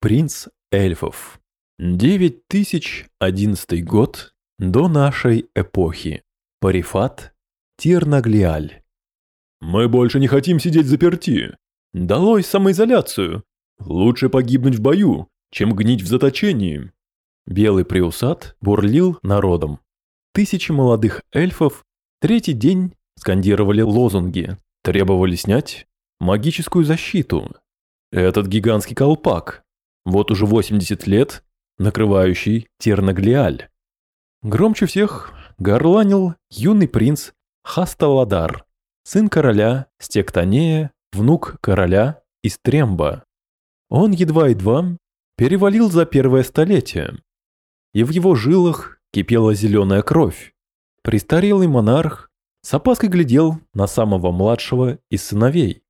Принц эльфов. 9011 год до нашей эпохи. Парифат, Тирнаглиаль. Мы больше не хотим сидеть заперти. Долой самоизоляцию. Лучше погибнуть в бою, чем гнить в заточении. Белый приусат бурлил народом. Тысячи молодых эльфов третий день скандировали лозунги, требовали снять магическую защиту. Этот гигантский колпак, вот уже 80 лет, накрывающий Тернаглиаль. Громче всех горланил юный принц Хасталадар, сын короля Стектанея, внук короля Истремба. Он едва-едва перевалил за первое столетие, и в его жилах кипела зеленая кровь. Престарелый монарх с опаской глядел на самого младшего из сыновей.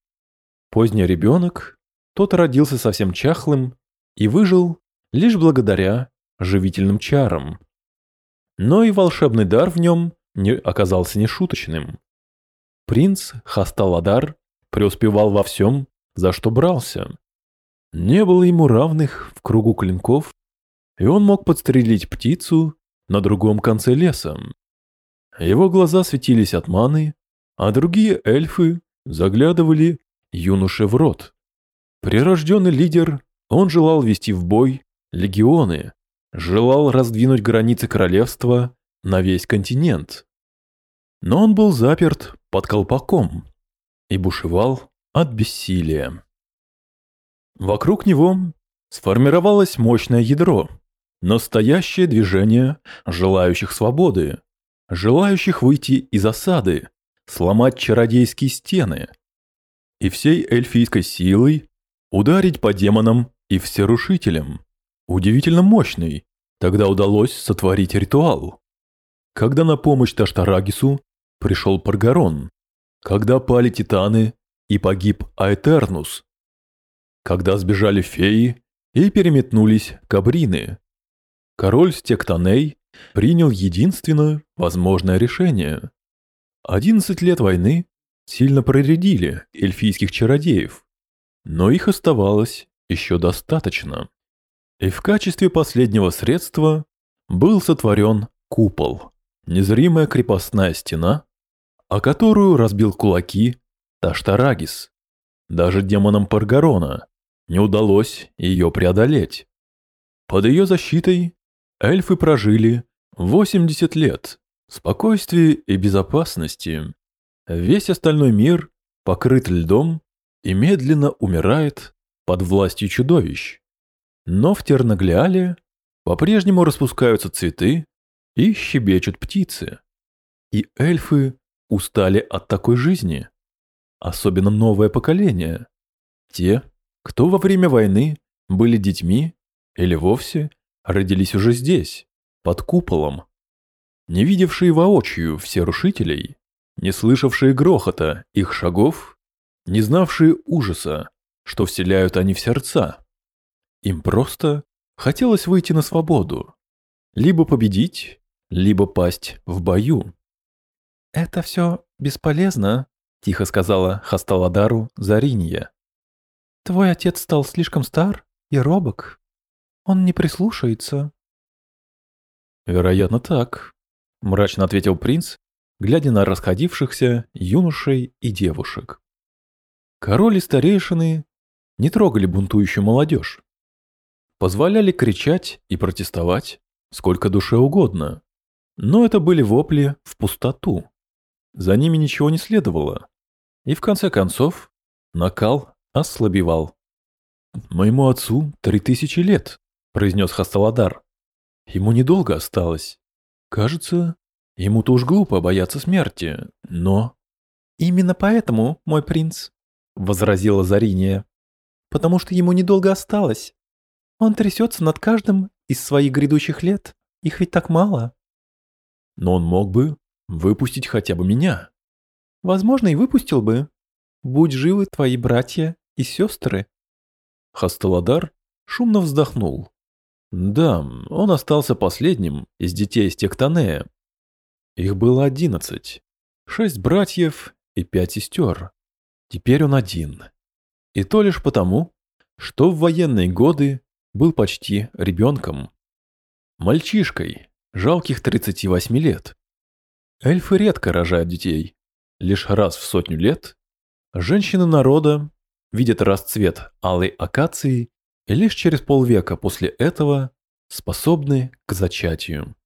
Поздний ребенок, тот родился совсем чахлым и выжил лишь благодаря живительным чарам. Но и волшебный дар в нем не оказался нешуточным. Принц Хасталадар преуспевал во всем, за что брался. Не было ему равных в кругу клинков, и он мог подстрелить птицу на другом конце леса. Его глаза светились от маны, а другие эльфы заглядывали юноше в рот. Прирожденный лидер, он желал вести в бой легионы, желал раздвинуть границы королевства на весь континент. Но он был заперт под колпаком и бушевал от бессилия. Вокруг него сформировалось мощное ядро, настоящее движение желающих свободы, желающих выйти из осады, сломать чародейские стены и всей эльфийской силой ударить по демонам и всерушителям. Удивительно мощный, тогда удалось сотворить ритуал. Когда на помощь Таштарагису пришел Паргарон, когда пали титаны и погиб Аэтернус, когда сбежали феи и переметнулись кабрины. Король Стектаней принял единственное возможное решение. Одиннадцать лет войны сильно проредили эльфийских чародеев, но их оставалось еще достаточно. И в качестве последнего средства был сотворен купол, незримая крепостная стена, о которую разбил кулаки Таштарагис. Даже демонам Паргарона не удалось ее преодолеть. Под ее защитой эльфы прожили 80 лет спокойствии и безопасности. Весь остальной мир покрыт льдом и медленно умирает под властью чудовищ. Но в Тернаглиале по-прежнему распускаются цветы и щебечут птицы. И эльфы устали от такой жизни. Особенно новое поколение. Те, кто во время войны были детьми или вовсе родились уже здесь, под куполом. Не видевшие воочию все рушителей, не слышавшие грохота их шагов, не знавшие ужаса, что вселяют они в сердца. Им просто хотелось выйти на свободу, либо победить, либо пасть в бою. «Это все бесполезно», – тихо сказала Хасталадару Заринья. «Твой отец стал слишком стар и робок. Он не прислушается». «Вероятно, так», – мрачно ответил принц, глядя на расходившихся юношей и девушек. Король и старейшины не трогали бунтующую молодежь. Позволяли кричать и протестовать сколько душе угодно. Но это были вопли в пустоту. За ними ничего не следовало. И в конце концов накал ослабевал. «Моему отцу три тысячи лет», – произнес Хасталадар. «Ему недолго осталось. Кажется, ему-то уж глупо бояться смерти, но...» «Именно поэтому, мой принц», – возразила Зариния потому что ему недолго осталось. Он трясется над каждым из своих грядущих лет. Их ведь так мало. Но он мог бы выпустить хотя бы меня. Возможно, и выпустил бы. Будь живы твои братья и сестры. Хасталадар шумно вздохнул. Да, он остался последним из детей Стектанея. Их было одиннадцать. Шесть братьев и пять сестер. Теперь он один. И то лишь потому, что в военные годы был почти ребенком. Мальчишкой, жалких 38 лет. Эльфы редко рожают детей. Лишь раз в сотню лет женщины народа видят расцвет алой акации и лишь через полвека после этого способны к зачатию.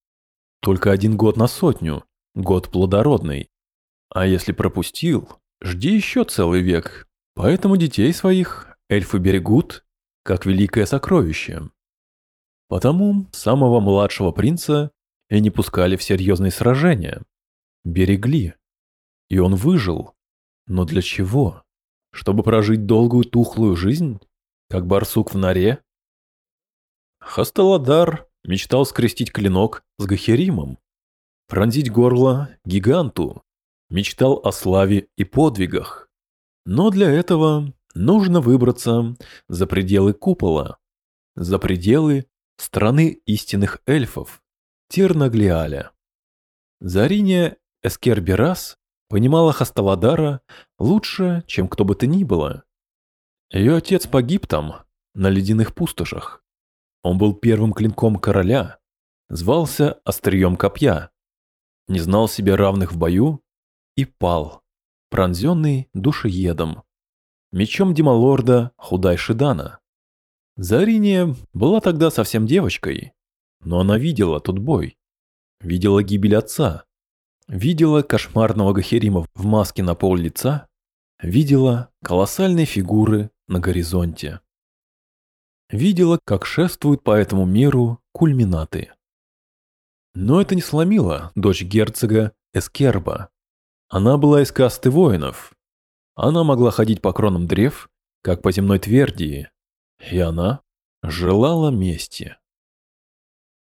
Только один год на сотню, год плодородный. А если пропустил, жди еще целый век. Поэтому детей своих эльфы берегут, как великое сокровище. Потому самого младшего принца и не пускали в серьезные сражения. Берегли. И он выжил. Но для чего? Чтобы прожить долгую тухлую жизнь? Как барсук в норе? Хасталадар мечтал скрестить клинок с Гахеримом, пронзить горло гиганту, мечтал о славе и подвигах. Но для этого нужно выбраться за пределы купола, за пределы страны истинных эльфов, Тирнаглиаля. Зариния Эскерберас понимала Хасталадара лучше, чем кто бы то ни было. Ее отец погиб там, на ледяных пустошах. Он был первым клинком короля, звался острием копья, не знал себе равных в бою и пал, пронзенный душеедом, мечом Дималорда Худай Шидана. Зариния была тогда совсем девочкой, но она видела тот бой, видела гибель отца, видела кошмарного Гахерима в маске на пол лица, видела колоссальные фигуры на горизонте видела, как шествуют по этому миру кульминаты. Но это не сломило дочь герцога Эскерба. Она была из касты воинов. Она могла ходить по кронам древ, как по земной твердии, и она желала мести.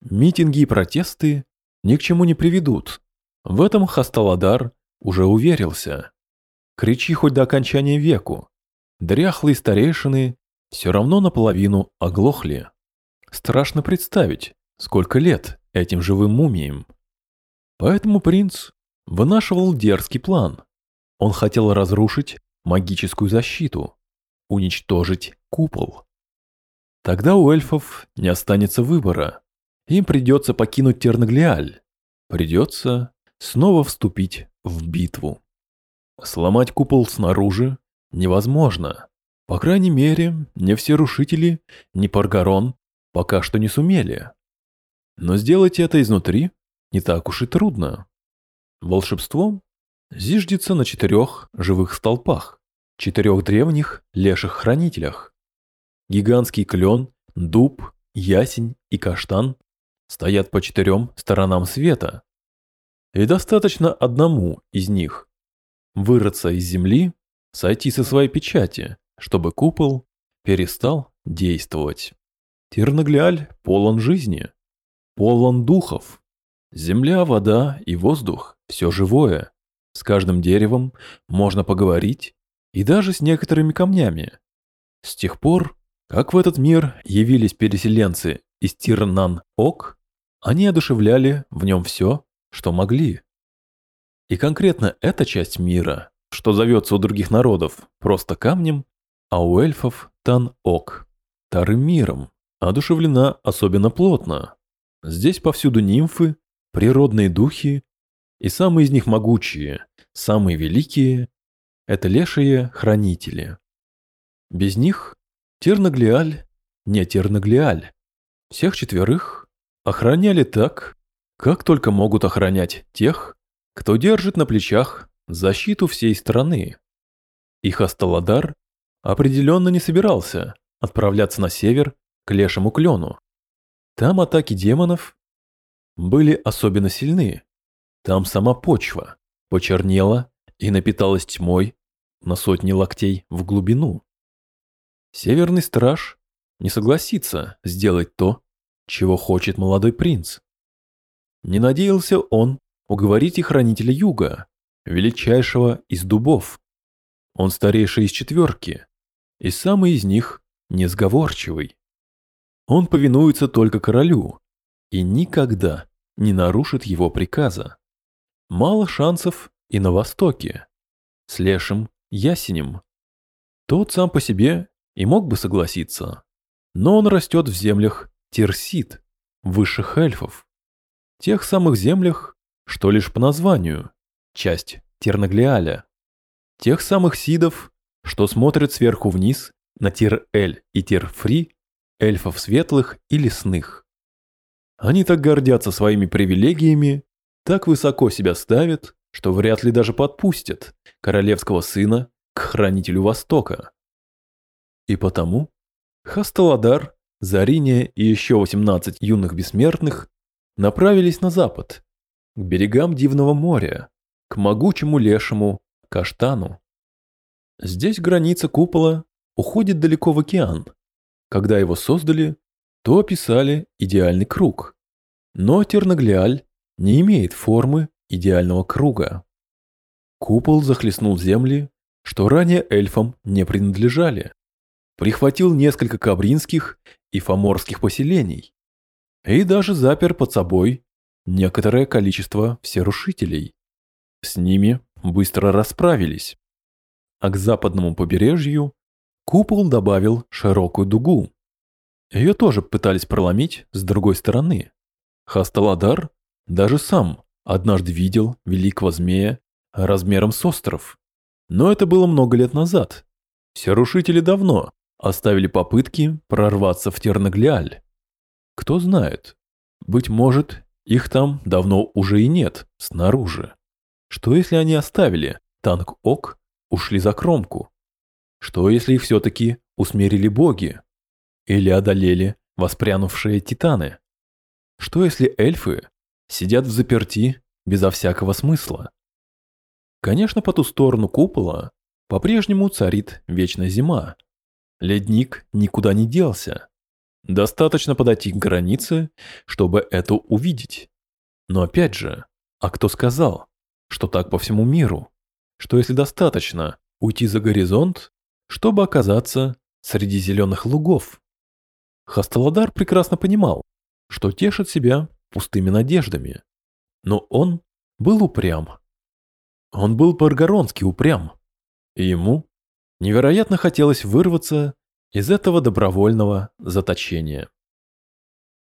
Митинги и протесты ни к чему не приведут. В этом Хасталадар уже уверился. Кричи хоть до окончания веку. Дряхлые старейшины все равно наполовину оглохли. Страшно представить, сколько лет этим живым мумиям. Поэтому принц вынашивал дерзкий план. Он хотел разрушить магическую защиту, уничтожить купол. Тогда у эльфов не останется выбора. Им придется покинуть Тернаглиаль. Придется снова вступить в битву. Сломать купол снаружи невозможно. По крайней мере, не все рушители, ни Паргарон пока что не сумели. Но сделать это изнутри не так уж и трудно. Волшебство зиждется на четырех живых столпах, четырех древних леших хранителях. Гигантский клен, дуб, ясень и каштан стоят по четырем сторонам света. И достаточно одному из них вырыться из земли, сойти со своей печати, чтобы купол перестал действовать. Тернаглиаль полон жизни, полон духов. Земля, вода и воздух – все живое. С каждым деревом можно поговорить, и даже с некоторыми камнями. С тех пор, как в этот мир явились переселенцы из Тирнан-Ок, они одушевляли в нем все, что могли. И конкретно эта часть мира, что зовется у других народов просто камнем, а у эльфов Тан-Ок, Тарым миром, одушевлена особенно плотно. Здесь повсюду нимфы, природные духи, и самые из них могучие, самые великие – это лешие хранители. Без них Тернаглиаль не Тернаглиаль. Всех четверых охраняли так, как только могут охранять тех, кто держит на плечах защиту всей страны. Их Асталадар определенно не собирался отправляться на север к лешему клену. Там атаки демонов были особенно сильны. Там сама почва почернела и напиталась тьмой на сотни локтей в глубину. Северный страж не согласится сделать то, чего хочет молодой принц. Не надеялся он уговорить и хранителя юга, величайшего из дубов. Он старейший из четверки, и самый из них несговорчивый. Он повинуется только королю и никогда не нарушит его приказа. Мало шансов и на востоке, с лешим ясенем. Тот сам по себе и мог бы согласиться, но он растет в землях Терсид, высших эльфов. Тех самых землях, что лишь по названию, часть Тернаглиаля. Тех самых сидов, что смотрят сверху вниз на Тир-Эль и Тир-Фри, эльфов светлых и лесных. Они так гордятся своими привилегиями, так высоко себя ставят, что вряд ли даже подпустят королевского сына к хранителю Востока. И потому Хасталадар, Зариния и еще 18 юных бессмертных направились на запад, к берегам Дивного моря, к могучему лешему Каштану. Здесь граница купола уходит далеко в океан. Когда его создали, то описали идеальный круг. Но Тернаглиаль не имеет формы идеального круга. Купол захлестнул земли, что ранее эльфам не принадлежали. Прихватил несколько кабринских и фоморских поселений. И даже запер под собой некоторое количество всерушителей. С ними быстро расправились. А к западному побережью купол добавил широкую дугу. Ее тоже пытались проломить с другой стороны. Хасталадар даже сам однажды видел великого змея размером с остров. Но это было много лет назад. Все рушители давно оставили попытки прорваться в Тернаглиаль. Кто знает, быть может, их там давно уже и нет, снаружи. Что если они оставили танк ОК, ушли за кромку? Что если их все-таки усмирили боги? Или одолели воспрянувшие титаны? Что если эльфы сидят в заперти безо всякого смысла? Конечно, по ту сторону купола по-прежнему царит вечная зима. Ледник никуда не делся. Достаточно подойти к границе, чтобы это увидеть. Но опять же, а кто сказал, что так по всему миру? Что если достаточно уйти за горизонт, чтобы оказаться среди зеленых лугов? Хасталадар прекрасно понимал, что тешит себя пустыми надеждами. Но он был упрям. Он был по-аргоронски упрям. И ему невероятно хотелось вырваться из этого добровольного заточения.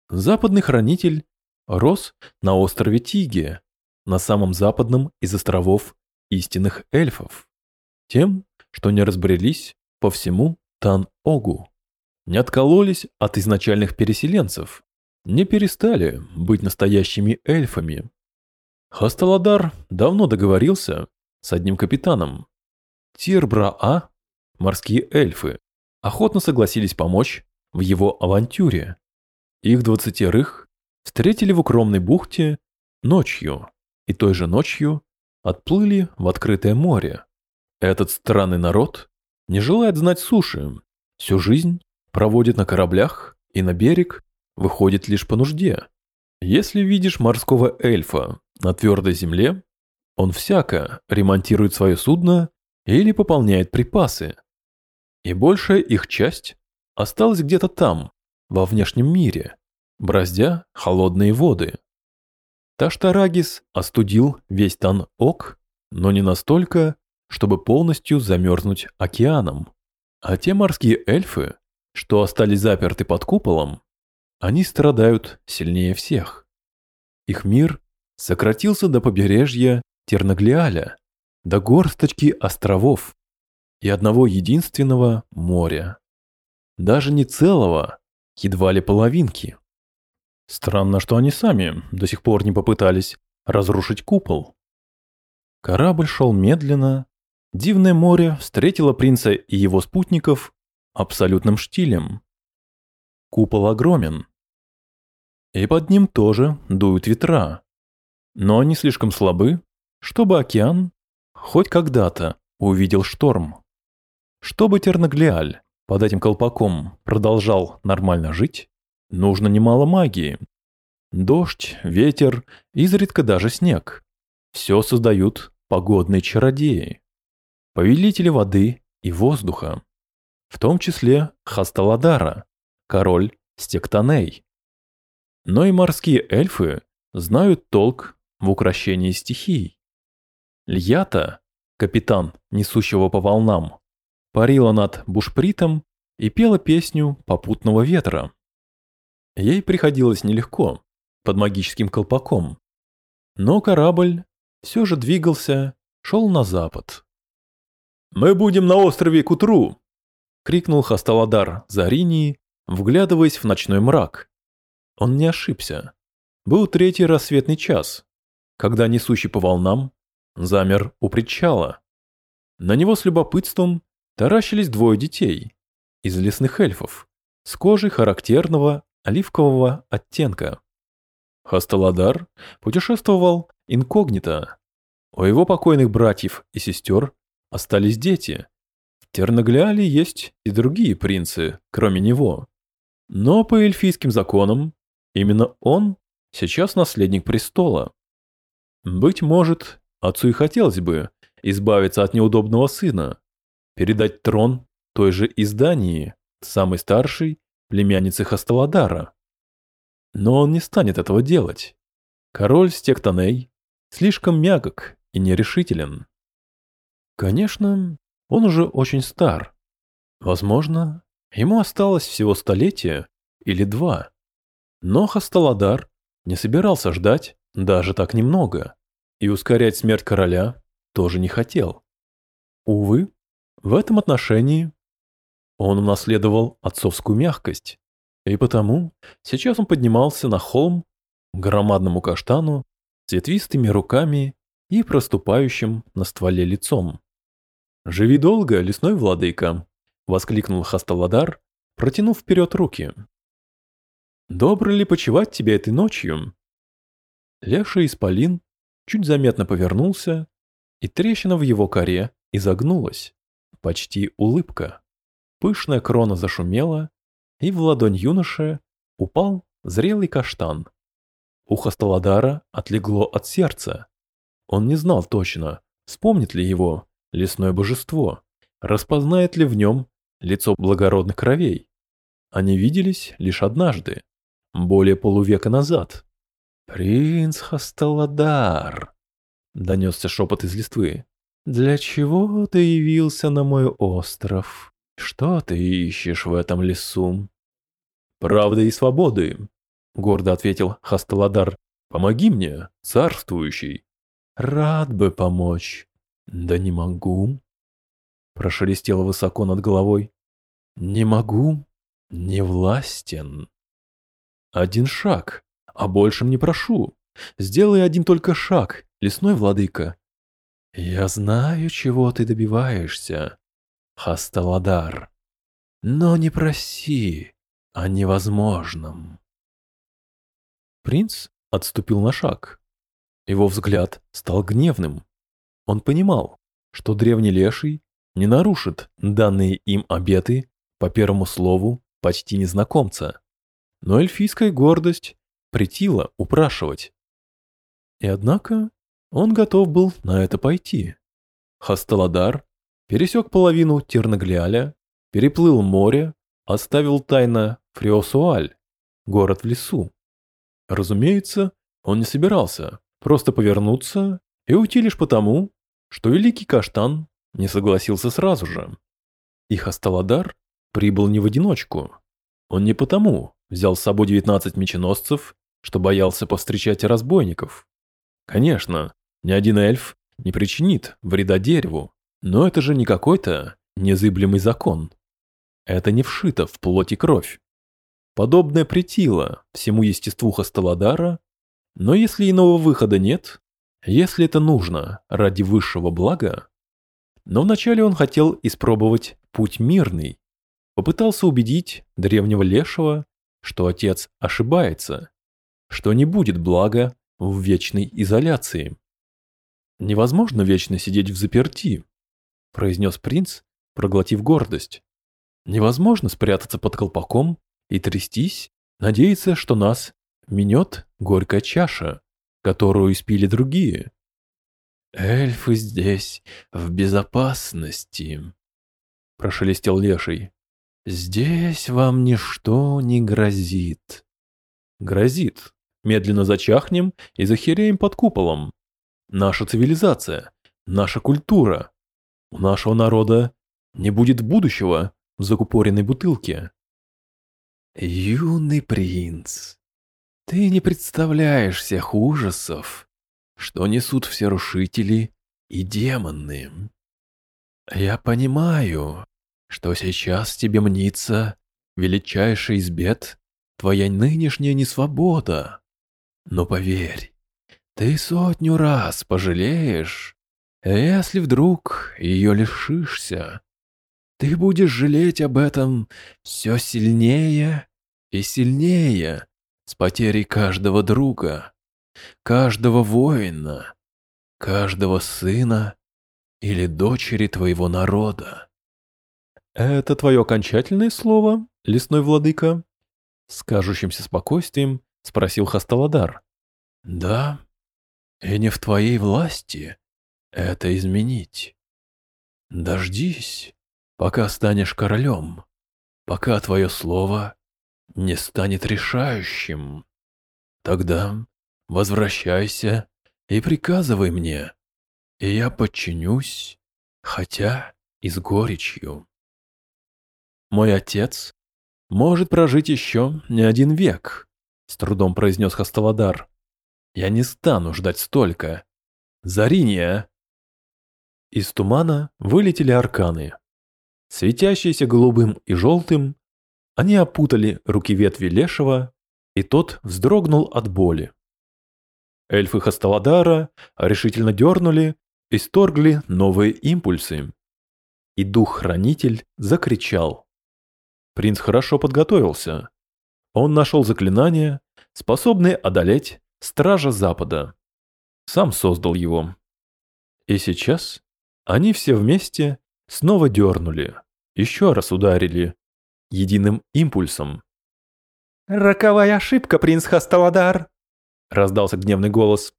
Западный хранитель рос на острове Тиге, на самом западном из островов истинных эльфов, тем, что не разбрелись по всему Тан-Огу, не откололись от изначальных переселенцев, не перестали быть настоящими эльфами. Хасталадар давно договорился с одним капитаном. Тирбра-А, морские эльфы, охотно согласились помочь в его авантюре. Их двадцатерых встретили в укромной бухте ночью, и той же ночью отплыли в открытое море. Этот странный народ не желает знать суши, всю жизнь проводит на кораблях и на берег выходит лишь по нужде. Если видишь морского эльфа на твердой земле, он всяко ремонтирует свое судно или пополняет припасы, и большая их часть осталась где-то там, во внешнем мире, браздя холодные воды. Таштарагис остудил весь Тан-Ок, но не настолько, чтобы полностью замерзнуть океаном. А те морские эльфы, что остались заперты под куполом, они страдают сильнее всех. Их мир сократился до побережья Тернаглиаля, до горсточки островов, и одного единственного моря. Даже не целого, едва ли половинки. Странно, что они сами до сих пор не попытались разрушить купол. Корабль шел медленно. Дивное море встретило принца и его спутников абсолютным штилем. Купол огромен. И под ним тоже дуют ветра. Но они слишком слабы, чтобы океан хоть когда-то увидел шторм. Чтобы Тернаглиаль под этим колпаком продолжал нормально жить, нужно немало магии. Дождь, ветер, изредка даже снег. Все создают погодные чародеи. Повелители воды и воздуха. В том числе Хасталадара, король Стектаней. Но и морские эльфы знают толк в украшении стихий. Льята, капитан, несущего по волнам, парила над бушпритом и пела песню попутного ветра. Ей приходилось нелегко, под магическим колпаком. Но корабль все же двигался, шел на запад. «Мы будем на острове к утру!» — крикнул Хасталадар Заринии, вглядываясь в ночной мрак. Он не ошибся. Был третий рассветный час, когда несущий по волнам замер у причала. На него с любопытством таращились двое детей из лесных эльфов с кожей характерного оливкового оттенка. Хасталадар путешествовал инкогнито. У его покойных братьев и сестер остались дети. В Терноглиале есть и другие принцы, кроме него. Но по эльфийским законам именно он сейчас наследник престола. Быть может, отцу и хотелось бы избавиться от неудобного сына, передать трон той же издании, самой старшей племяннице Хасталадара. Но он не станет этого делать. Король Стектоней слишком мягок и нерешителен. Конечно, он уже очень стар. Возможно, ему осталось всего столетие или два. Но Хасталадар не собирался ждать даже так немного, и ускорять смерть короля тоже не хотел. Увы, в этом отношении он унаследовал отцовскую мягкость, и потому сейчас он поднимался на холм к громадному каштану с ветвистыми руками и проступающим на стволе лицом. «Живи долго, лесной владыка!» — воскликнул Хасталадар, протянув вперед руки. «Добро ли почевать тебе этой ночью?» Леша Исполин чуть заметно повернулся, и трещина в его коре изогнулась, почти улыбка. Пышная крона зашумела, и в ладонь юноши упал зрелый каштан. Ухо Сталадара отлегло от сердца. Он не знал точно, вспомнит ли его лесное божество, распознает ли в нем лицо благородных кровей. Они виделись лишь однажды, более полувека назад. «Принц Хасталадар», — донесся шепот из листвы, — «для чего ты явился на мой остров?» «Что ты ищешь в этом лесу?» «Правда и свободы», — гордо ответил Хасталадар. «Помоги мне, царствующий». «Рад бы помочь, да не могу», — прошелестело высоко над головой. «Не могу, не властен». «Один шаг, а большим не прошу. Сделай один только шаг, лесной владыка». «Я знаю, чего ты добиваешься», Хасталадар. Но не проси о невозможном. Принц отступил на шаг. Его взгляд стал гневным. Он понимал, что древний леший не нарушит данные им обеты по первому слову почти незнакомца. Но эльфийская гордость притила упрашивать. И однако он готов был на это пойти. Хасталадар пересек половину Терноглиаля, переплыл море, оставил тайно Фриосуаль, город в лесу. Разумеется, он не собирался просто повернуться и уйти лишь потому, что Великий Каштан не согласился сразу же. Их Асталадар прибыл не в одиночку. Он не потому взял с собой 19 меченосцев, что боялся повстречать разбойников. Конечно, ни один эльф не причинит вреда дереву, но это же не какой-то незыблемый закон. Это не вшито в плоть и кровь. Подобное притило всему естеству Хасталадара, но если иного выхода нет, если это нужно ради высшего блага, но вначале он хотел испробовать путь мирный, попытался убедить древнего лешего, что отец ошибается, что не будет блага в вечной изоляции. Невозможно вечно сидеть в заперти, произнес принц, проглотив гордость. Невозможно спрятаться под колпаком и трястись, надеяться, что нас минет горькая чаша, которую испили другие. «Эльфы здесь в безопасности», — прошелестел леший. «Здесь вам ничто не грозит». «Грозит. Медленно зачахнем и захереем под куполом. Наша цивилизация, наша культура, у нашего народа не будет будущего в закупоренной бутылке. «Юный принц, ты не представляешь всех ужасов, что несут все рушители и демоны. Я понимаю, что сейчас тебе мнится величайший из бед твоя нынешняя несвобода. Но поверь, ты сотню раз пожалеешь, если вдруг ее лишишься. Ты будешь жалеть об этом все сильнее и сильнее с потерей каждого друга, каждого воина, каждого сына или дочери твоего народа. «Это твое окончательное слово, лесной владыка?» С кажущимся спокойствием спросил Хасталадар. «Да, и не в твоей власти это изменить. Дождись, пока станешь королем, пока твое слово не станет решающим. Тогда возвращайся и приказывай мне, и я подчинюсь, хотя и с горечью. Мой отец может прожить еще не один век, с трудом произнес Хасталадар. Я не стану ждать столько. Зариния! Из тумана вылетели арканы. Светящиеся голубым и желтым, они опутали руки ветви лешего, и тот вздрогнул от боли. Эльфы Хасталадара решительно дернули и сторгли новые импульсы. И дух-хранитель закричал. Принц хорошо подготовился. Он нашел заклинание, способное одолеть Стража Запада. Сам создал его. И сейчас они все вместе снова дернули, еще раз ударили, единым импульсом. «Роковая ошибка, принц Хасталадар!» — раздался гневный голос.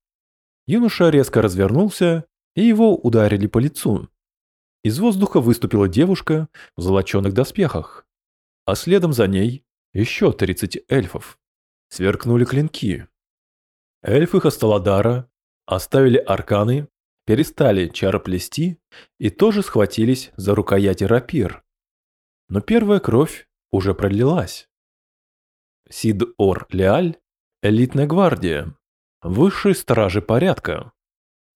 Юноша резко развернулся, и его ударили по лицу. Из воздуха выступила девушка в золоченых доспехах, а следом за ней еще 30 эльфов. Сверкнули клинки. Эльфы Хасталадара оставили арканы перестали чароплести и тоже схватились за рукояти рапир. Но первая кровь уже пролилась. Сид-Ор-Леаль – элитная гвардия, высшие стражи порядка.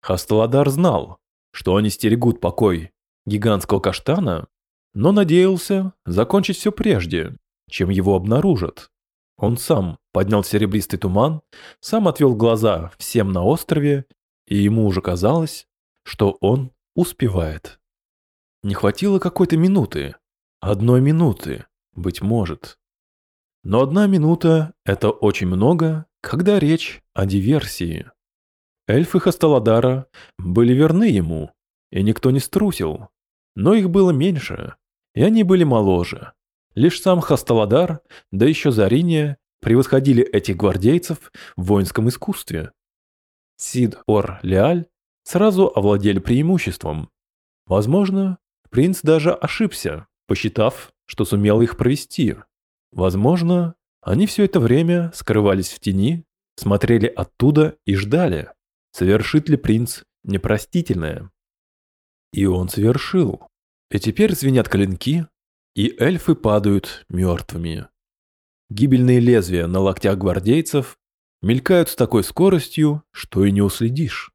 Хасталадар знал, что они стерегут покой гигантского каштана, но надеялся закончить все прежде, чем его обнаружат. Он сам поднял серебристый туман, сам отвел глаза всем на острове и ему уже казалось, что он успевает. Не хватило какой-то минуты, одной минуты, быть может. Но одна минута – это очень много, когда речь о диверсии. Эльфы Хасталадара были верны ему, и никто не струсил. Но их было меньше, и они были моложе. Лишь сам Хасталадар, да еще Зариния, превосходили этих гвардейцев в воинском искусстве. Сид-Ор-Леаль сразу овладели преимуществом. Возможно, принц даже ошибся, посчитав, что сумел их провести. Возможно, они все это время скрывались в тени, смотрели оттуда и ждали, совершит ли принц непростительное. И он совершил. И теперь звенят клинки, и эльфы падают мертвыми. Гибельные лезвия на локтях гвардейцев мелькают с такой скоростью, что и не уследишь.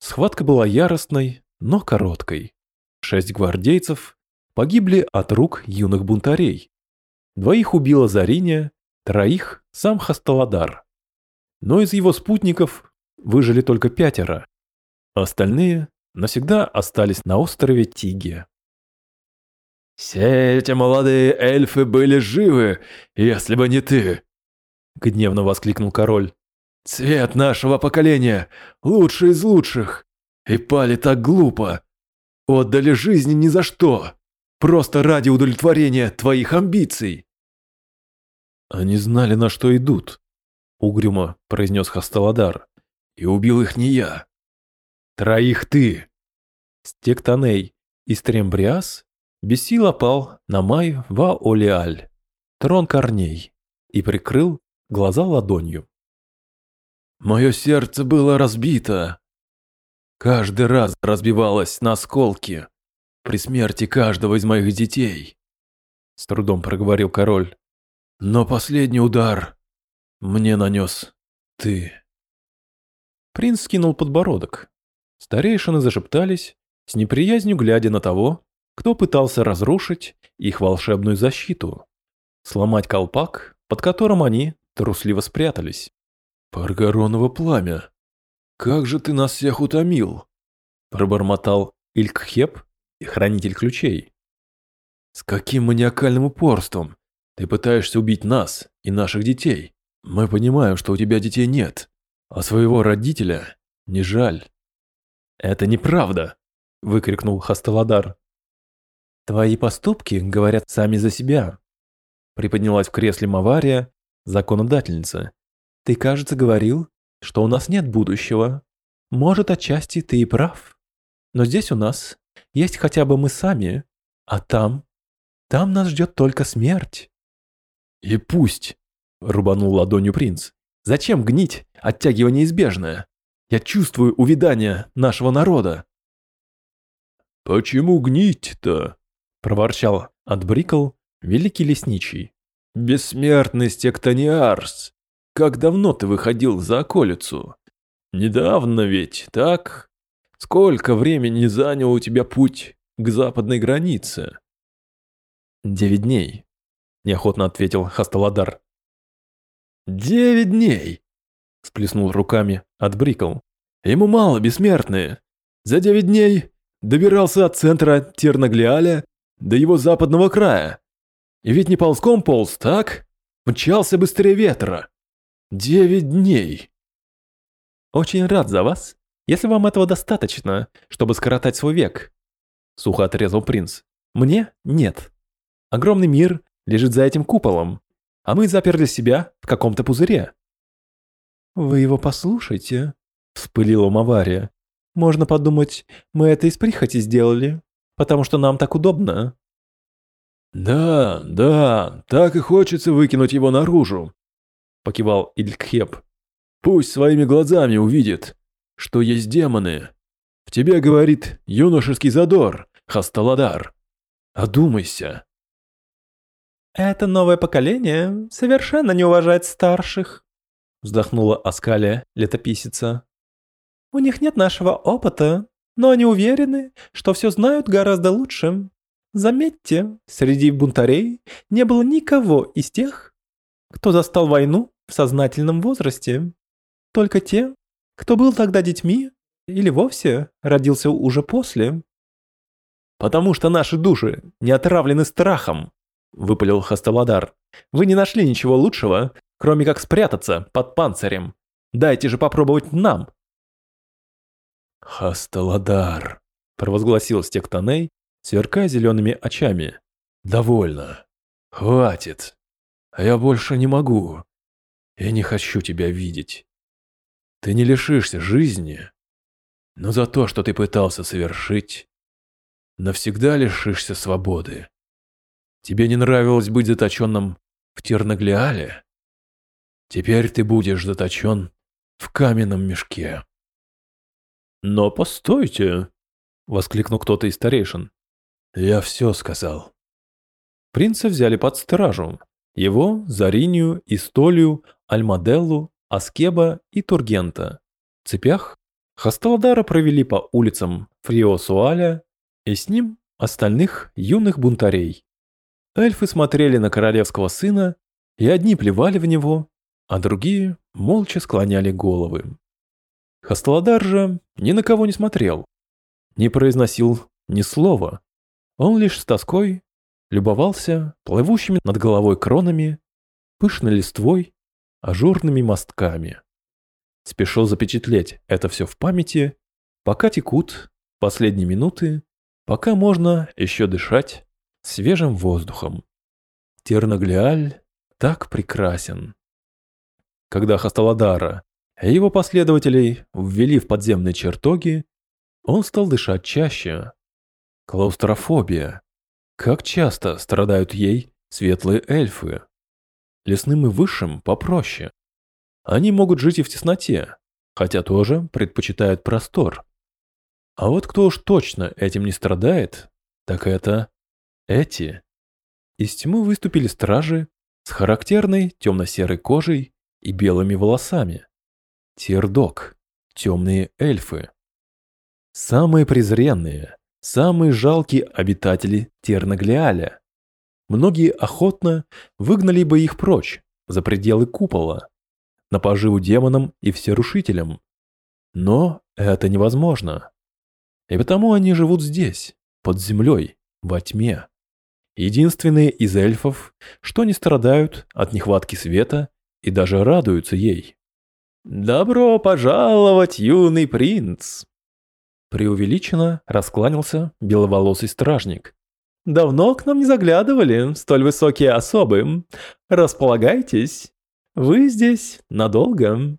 Схватка была яростной, но короткой. Шесть гвардейцев погибли от рук юных бунтарей. Двоих убила Зариня, троих сам Хасталадар. Но из его спутников выжили только пятеро. Остальные навсегда остались на острове Тиге. «Все эти молодые эльфы были живы, если бы не ты!» — гневно воскликнул король. «Цвет нашего поколения, лучший из лучших, и пали так глупо. Отдали жизни ни за что, просто ради удовлетворения твоих амбиций». «Они знали, на что идут», — угрюмо произнес Хасталадар. «И убил их не я. Троих ты». Стектаней и Стрембриас без сил опал на Май Ва-Олеаль, трон корней, и прикрыл глаза ладонью. Мое сердце было разбито. Каждый раз разбивалось на осколки при смерти каждого из моих детей. с трудом проговорил король. Но последний удар мне нанес ты. Принц скинул подбородок. Старейшины зашептались, с неприязнью глядя на того, кто пытался разрушить их волшебную защиту, сломать колпак, под которым они трусливо спрятались. «Паргароново пламя! Как же ты нас всех утомил!» пробормотал Илькхеп и хранитель ключей. «С каким маниакальным упорством ты пытаешься убить нас и наших детей? Мы понимаем, что у тебя детей нет, а своего родителя не жаль». «Это неправда!» – выкрикнул Хасталадар. «Твои поступки говорят сами за себя», – приподнялась в кресле Мавария, законодательница. «Ты, кажется, говорил, что у нас нет будущего. Может, отчасти ты и прав. Но здесь у нас есть хотя бы мы сами, а там, там нас ждет только смерть». «И пусть», – рубанул ладонью принц. «Зачем гнить, оттягивая неизбежное? Я чувствую увядание нашего народа». «Почему гнить-то?» проворчал Отбрикл, великий лесничий. «Бессмертный стектониарс, как давно ты выходил за околицу? Недавно ведь, так? Сколько времени занял у тебя путь к западной границе?» «Девять дней», – неохотно ответил Хасталадар. «Девять дней!» – сплеснул руками Отбрикл. «Ему мало, бессмертные. За девять дней добирался от центра Тернаглиаля до его западного края. И ведь не ползком полз, так? Мчался быстрее ветра. Девять дней. Очень рад за вас, если вам этого достаточно, чтобы скоротать свой век. Сухо отрезал принц. Мне нет. Огромный мир лежит за этим куполом, а мы заперли себя в каком-то пузыре. Вы его послушайте, вспылила Мавария. Можно подумать, мы это из прихоти сделали потому что нам так удобно». «Да, да, так и хочется выкинуть его наружу», – покивал Илькхеп. «Пусть своими глазами увидит, что есть демоны. В тебе говорит юношеский задор, Хасталадар. Одумайся». «Это новое поколение совершенно не уважает старших», – вздохнула Аскалия, летописица. «У них нет нашего опыта, но они уверены, что все знают гораздо лучше. Заметьте, среди бунтарей не было никого из тех, кто застал войну в сознательном возрасте. Только те, кто был тогда детьми или вовсе родился уже после. «Потому что наши души не отравлены страхом», – выпалил Хасталадар. «Вы не нашли ничего лучшего, кроме как спрятаться под панцирем. Дайте же попробовать нам». «Хасталадар», – провозгласил Стектоней, сверкая зелеными очами. «Довольно. Хватит. А я больше не могу. Я не хочу тебя видеть. Ты не лишишься жизни, но за то, что ты пытался совершить, навсегда лишишься свободы. Тебе не нравилось быть заточенным в Тернаглиале? Теперь ты будешь заточен в каменном мешке. «Но постойте!» – воскликнул кто-то из старейшин. «Я все сказал». Принца взяли под стражу. Его, Заринию, Истолию, Альмаделлу, Аскеба и Тургента. В цепях Хасталдара провели по улицам Фриосуаля и с ним остальных юных бунтарей. Эльфы смотрели на королевского сына, и одни плевали в него, а другие молча склоняли головы. Хасталадар же ни на кого не смотрел, не произносил ни слова. Он лишь с тоской любовался плывущими над головой кронами, пышной листвой, ажурными мостками. Спешил запечатлеть это все в памяти, пока текут последние минуты, пока можно еще дышать свежим воздухом. Терноглиаль так прекрасен. Когда Хасталадара его последователей ввели в подземные чертоги, он стал дышать чаще. Клаустрофобия. Как часто страдают ей светлые эльфы? Лесным и высшим попроще. Они могут жить и в тесноте, хотя тоже предпочитают простор. А вот кто уж точно этим не страдает, так это эти. из тьмы выступили стражи с характерной темно-серой кожей и белыми волосами. Тирдок, темные эльфы. Самые презренные, самые жалкие обитатели Тернаглиаля. Многие охотно выгнали бы их прочь, за пределы купола, на поживу демонам и всерушителям. Но это невозможно. И потому они живут здесь, под землей, во тьме. Единственные из эльфов, что не страдают от нехватки света и даже радуются ей. «Добро пожаловать, юный принц!» Преувеличенно раскланялся беловолосый стражник. «Давно к нам не заглядывали столь высокие особы. Располагайтесь, вы здесь надолго».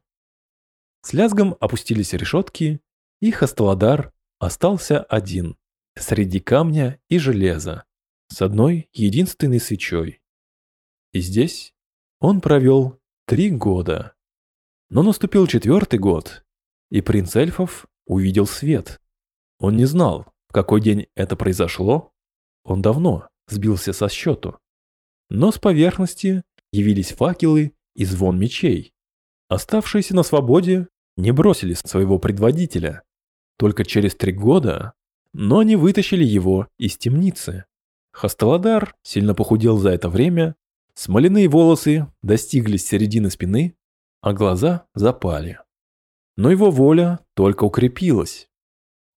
С лязгом опустились решетки, и Хасталадар остался один, среди камня и железа, с одной единственной свечой. И здесь он провел три года. Но наступил четвертый год, и принц эльфов увидел свет. Он не знал, в какой день это произошло. Он давно сбился со счету. Но с поверхности явились факелы и звон мечей. Оставшиеся на свободе не бросили своего предводителя. Только через три года, но не вытащили его из темницы. Хасталадар сильно похудел за это время, смоляные волосы достигли середины спины, а глаза запали. Но его воля только укрепилась.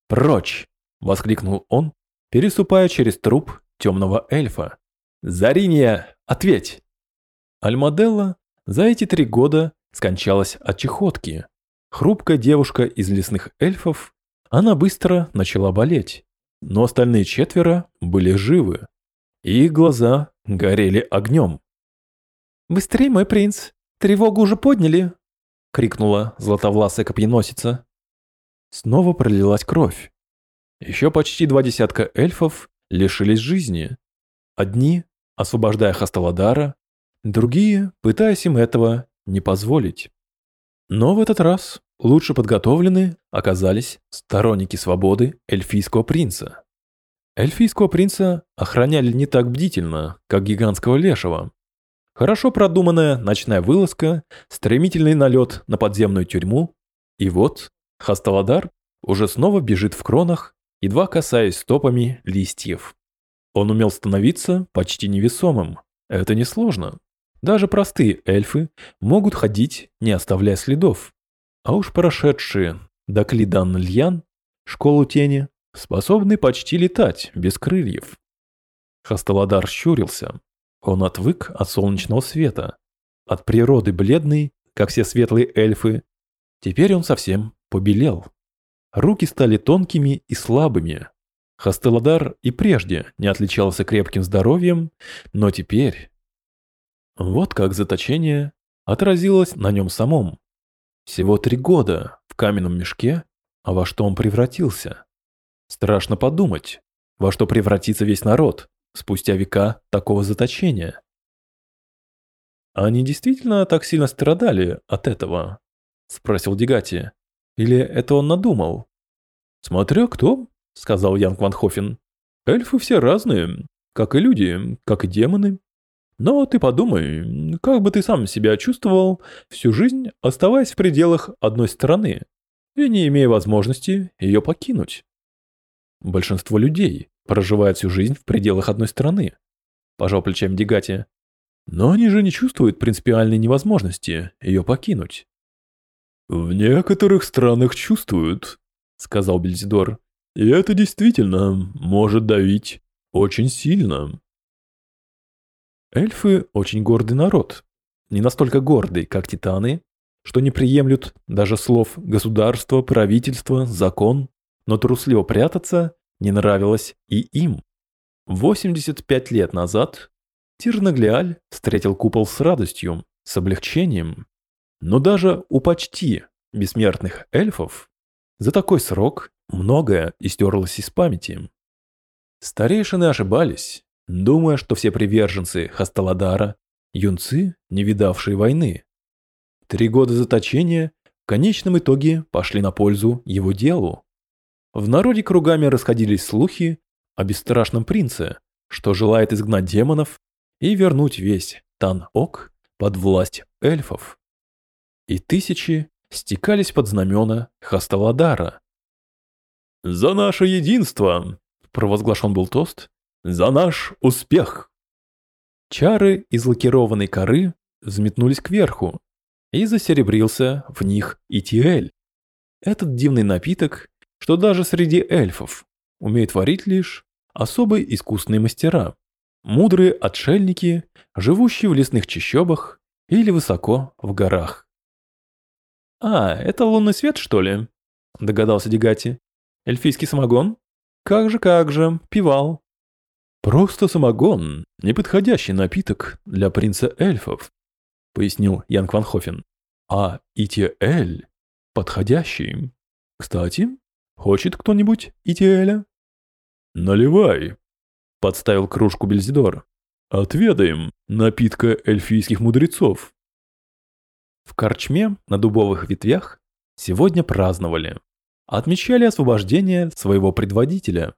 «Прочь!» – воскликнул он, переступая через труп темного эльфа. «Зариния, ответь!» Альмаделла за эти три года скончалась от чехотки. Хрупкая девушка из лесных эльфов, она быстро начала болеть, но остальные четверо были живы, и их глаза горели огнем. «Быстрей, мой принц! Тревогу уже подняли!» — крикнула златовласая копьеносица. Снова пролилась кровь. Еще почти два десятка эльфов лишились жизни. Одни, освобождая Хасталадара, другие, пытаясь им этого не позволить. Но в этот раз лучше подготовлены оказались сторонники свободы эльфийского принца. Эльфийского принца охраняли не так бдительно, как гигантского лешего. Хорошо продуманная ночная вылазка, стремительный налет на подземную тюрьму, и вот Хасталадар уже снова бежит в кронах, едва касаясь стопами листьев. Он умел становиться почти невесомым. Это несложно. Даже простые эльфы могут ходить, не оставляя следов. А уж прошедшие до Льян, школу тени, способны почти летать без крыльев. Хасталадар щурился. Он отвык от солнечного света. От природы бледный, как все светлые эльфы. Теперь он совсем побелел. Руки стали тонкими и слабыми. Хастеладар и прежде не отличался крепким здоровьем, но теперь... Вот как заточение отразилось на нем самом. Всего три года в каменном мешке, а во что он превратился. Страшно подумать, во что превратится весь народ спустя века такого заточения. «Они действительно так сильно страдали от этого?» – спросил Дегати. Или это он надумал? Смотря кто, сказал Янг Ван Хофен. Эльфы все разные, как и люди, как и демоны. Но ты подумай, как бы ты сам себя чувствовал всю жизнь, оставаясь в пределах одной страны и не имея возможности ее покинуть? Большинство людей проживает всю жизнь в пределах одной страны, пожал плечами Дегати. Но они же не чувствуют принципиальной невозможности ее покинуть. «В некоторых странах чувствуют», — сказал Бельзидор. «И это действительно может давить очень сильно». Эльфы очень гордый народ. Не настолько гордый, как титаны, что не приемлют даже слов государства, правительства, закон, но трусливо прятаться не нравилось и им. 85 лет назад Тирнаглиаль встретил купол с радостью, с облегчением, но даже у почти бессмертных эльфов за такой срок многое истерлось из памяти. Старейшины ошибались, думая, что все приверженцы Хасталадара – юнцы, не видавшие войны. Три года заточения в конечном итоге пошли на пользу его делу. В народе кругами расходились слухи о бесстрашном принце, что желает изгнать демонов и вернуть весь Тан-Ок под власть эльфов. И тысячи стекались под знамена Хасталадара. «За наше единство!» – провозглашен был тост. «За наш успех!» Чары из лакированной коры взметнулись кверху, и засеребрился в них Итиэль. Этот дивный напиток, что даже среди эльфов умеют варить лишь особые искусные мастера, мудрые отшельники, живущие в лесных чащобах или высоко в горах. «А, это лунный свет, что ли?» – догадался Дегати. «Эльфийский самогон? Как же, как же, пивал». «Просто самогон, неподходящий напиток для принца эльфов», – пояснил Янг Ван Хофен. «А Итиэль подходящий. Кстати, хочет кто-нибудь Итиэля?» «Наливай», – подставил кружку Бельзидор. «Отведаем напитка эльфийских мудрецов». В корчме на дубовых ветвях сегодня праздновали. Отмечали освобождение своего предводителя.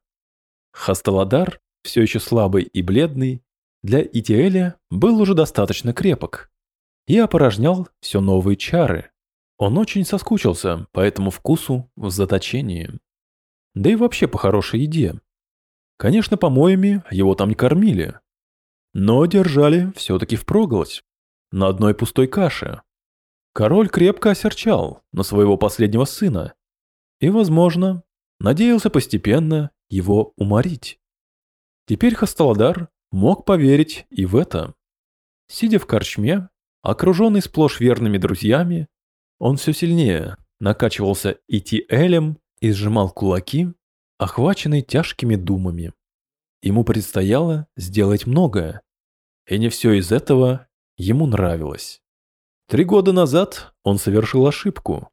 Хасталадар, все еще слабый и бледный, для Итиэля был уже достаточно крепок и опорожнял все новые чары. Он очень соскучился по этому вкусу в заточении. Да и вообще по хорошей еде. Конечно, помоями его там не кормили. Но держали все-таки впроголодь. На одной пустой каше. Король крепко осерчал на своего последнего сына и, возможно, надеялся постепенно его уморить. Теперь Хасталадар мог поверить и в это. Сидя в корчме, окруженный сплошь верными друзьями, он все сильнее накачивался идти Элем и сжимал кулаки, охваченный тяжкими думами. Ему предстояло сделать многое, и не все из этого ему нравилось. Три года назад он совершил ошибку,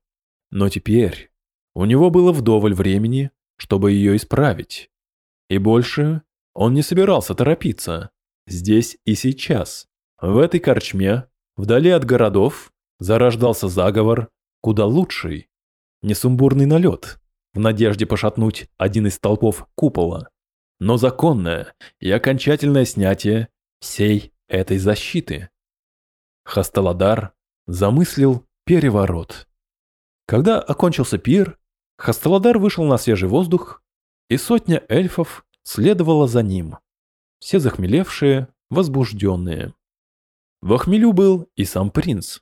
но теперь у него было вдоволь времени, чтобы ее исправить. И больше он не собирался торопиться. Здесь и сейчас, в этой корчме, вдали от городов, зарождался заговор куда лучший. Несумбурный налет, в надежде пошатнуть один из столпов купола, но законное и окончательное снятие всей этой защиты. Хасталадар замыслил переворот. Когда окончился пир, Хасталадар вышел на свежий воздух, и сотня эльфов следовала за ним. Все захмелевшие, возбужденные. В охмелю был и сам принц.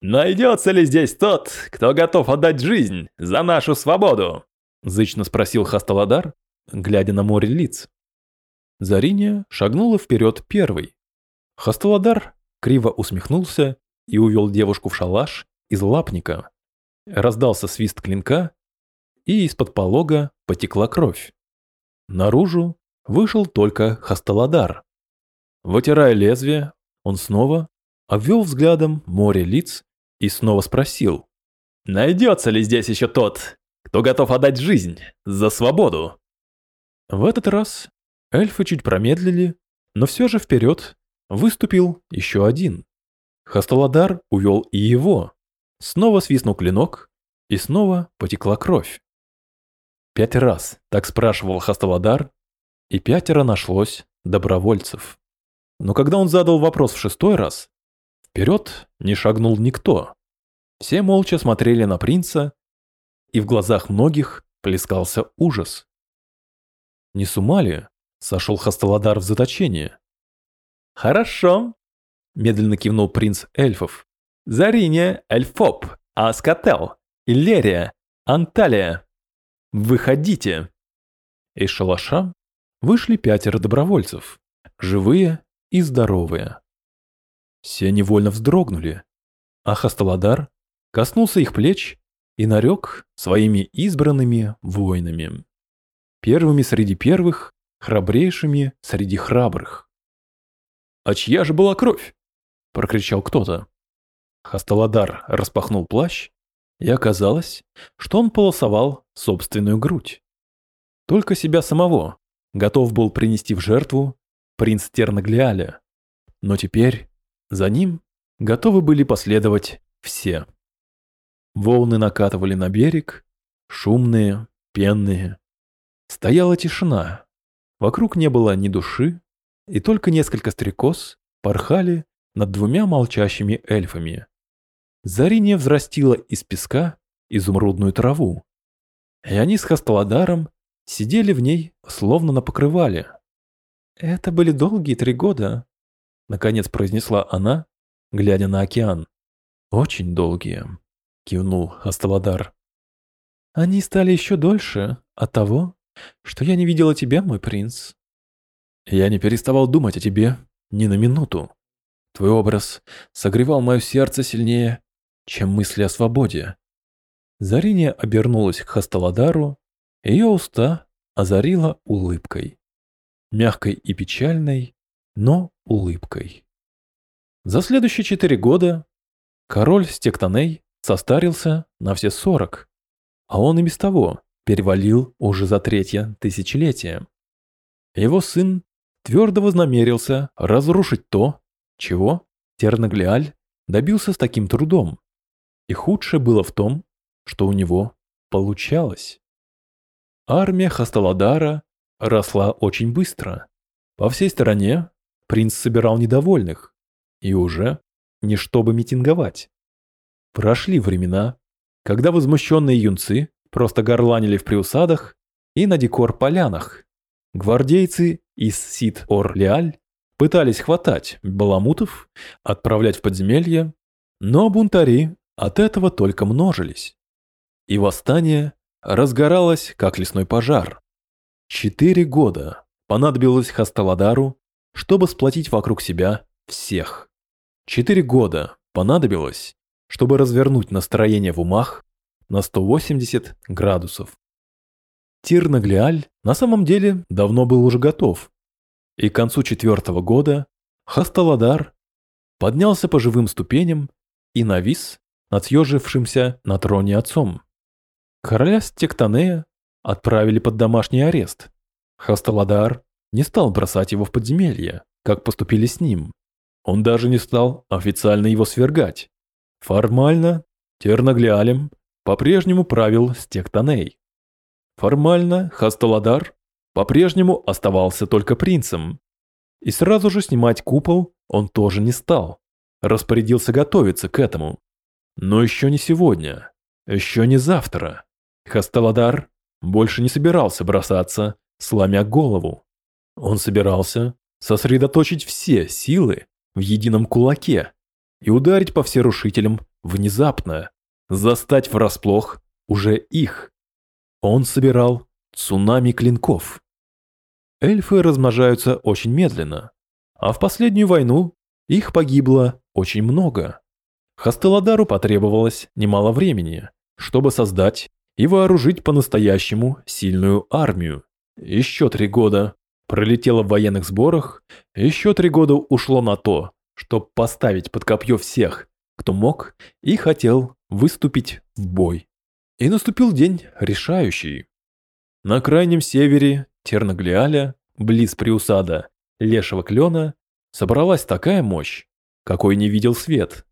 «Найдется ли здесь тот, кто готов отдать жизнь за нашу свободу?» Зычно спросил Хасталадар, глядя на море лиц. Зариния шагнула вперед первой. Хасталадар криво усмехнулся и увел девушку в шалаш из лапника. Раздался свист клинка, и из-под полога потекла кровь. Наружу вышел только Хасталадар. Вытирая лезвие, он снова обвел взглядом море лиц и снова спросил. «Найдется ли здесь еще тот, кто готов отдать жизнь за свободу?» В этот раз эльфы чуть промедлили, но все же вперед выступил еще один. Хасталадар увел и его. Снова свистнул клинок, и снова потекла кровь. Пять раз так спрашивал Хасталадар, и пятеро нашлось добровольцев. Но когда он задал вопрос в шестой раз, вперед не шагнул никто. Все молча смотрели на принца, и в глазах многих плескался ужас. Не с ума ли сошел Хасталадар в заточение? «Хорошо», – медленно кивнул принц эльфов. «Зарине, Эльфоп, Аскател, Иллерия, Анталия. Выходите!» Из шалаша вышли пятеро добровольцев, живые и здоровые. Все невольно вздрогнули, а Хасталадар коснулся их плеч и нарек своими избранными воинами первыми среди первых, храбрейшими среди храбрых. «А чья же была кровь?» – прокричал кто-то. Хасталадар распахнул плащ, и оказалось, что он полосовал собственную грудь. Только себя самого готов был принести в жертву принц Тернаглиаля, но теперь за ним готовы были последовать все. Волны накатывали на берег, шумные, пенные, Стояла тишина. Вокруг не было ни души, и только несколько стрекоз порхали над двумя молчащими эльфами. Зариния взрастила из песка изумрудную траву, и они с Хасталадаром сидели в ней, словно на покрывале. «Это были долгие три года», — наконец произнесла она, глядя на океан. «Очень долгие», — кивнул Хасталадар. «Они стали еще дольше от того, что я не видела тебя, мой принц». «Я не переставал думать о тебе ни на минуту. Твой образ согревал мое сердце сильнее, чем мысли о свободе». Зариня обернулась к Хасталадару, ее уста озарила улыбкой. Мягкой и печальной, но улыбкой. За следующие четыре года король Стектоней состарился на все сорок, а он и без того перевалил уже за третье тысячелетие. Его сын твердо вознамерился разрушить то, чего Тернаглиаль добился с таким трудом. И худшее было в том, что у него получалось. Армия Хасталадара росла очень быстро. По всей стороне принц собирал недовольных, и уже не чтобы митинговать. Прошли времена, когда возмущенные юнцы просто горланили в приусадах и на декор-полянах. Гвардейцы из Сид-Ор-Леаль пытались хватать баламутов, отправлять в подземелье, но бунтари от этого только множились. И восстание разгоралось, как лесной пожар. Четыре года понадобилось Хасталадару, чтобы сплотить вокруг себя всех. Четыре года понадобилось, чтобы развернуть настроение в умах на 180 градусов. Тир-Наглиаль на самом деле давно был уже готов, и к концу четвертого года Хасталадар поднялся по живым ступеням и навис над съежившимся на троне отцом. Короля Стектанея отправили под домашний арест. Хасталадар не стал бросать его в подземелье, как поступили с ним. Он даже не стал официально его свергать. Формально Тернаглиалем по-прежнему правил Стектаней. Формально Хасталадар по-прежнему оставался только принцем. И сразу же снимать купол он тоже не стал. Распорядился готовиться к этому. Но еще не сегодня, еще не завтра. Хасталадар больше не собирался бросаться, сломя голову. Он собирался сосредоточить все силы в едином кулаке и ударить по всерушителям внезапно, застать врасплох уже их. Он собирал цунами клинков. Эльфы размножаются очень медленно, а в последнюю войну их погибло очень много. Хастеладару потребовалось немало времени, чтобы создать и вооружить по-настоящему сильную армию. Еще три года пролетело в военных сборах, еще три года ушло на то, чтобы поставить под копье всех, кто мог и хотел выступить в бой. И наступил день решающий. На крайнем севере Терноглиаля, близ приусада Лешего Клена, собралась такая мощь, какой не видел свет.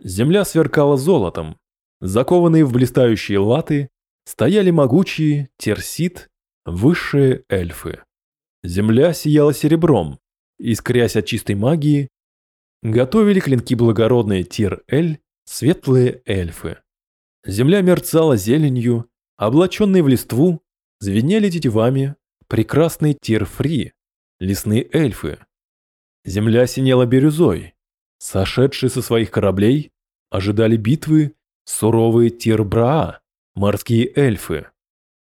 Земля сверкала золотом, закованные в блистающие латы, стояли могучие терсит, высшие эльфы. Земля сияла серебром, искрясь от чистой магии, готовили клинки благородные Тир-Эль, светлые эльфы. Земля мерцала зеленью, облаченные в листву, звенели тетивами прекрасные Тир-Фри, лесные эльфы. Земля синела бирюзой. Сошедшие со своих кораблей ожидали битвы суровые Тирбраа, морские эльфы.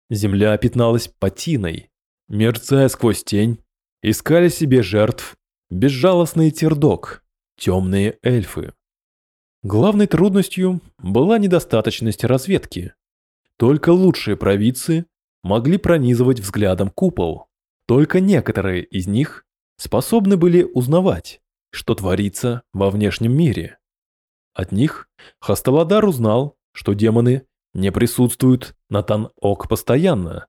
Земля пятналась патиной, мерцая сквозь тень, искали себе жертв безжалостный Тирдок, темные эльфы. Главной трудностью была недостаточность разведки. Только лучшие провидцы могли пронизывать взглядом купол. Только некоторые из них способны были узнавать, что творится во внешнем мире. От них Хасталадар узнал, что демоны не присутствуют на Тан-Ок постоянно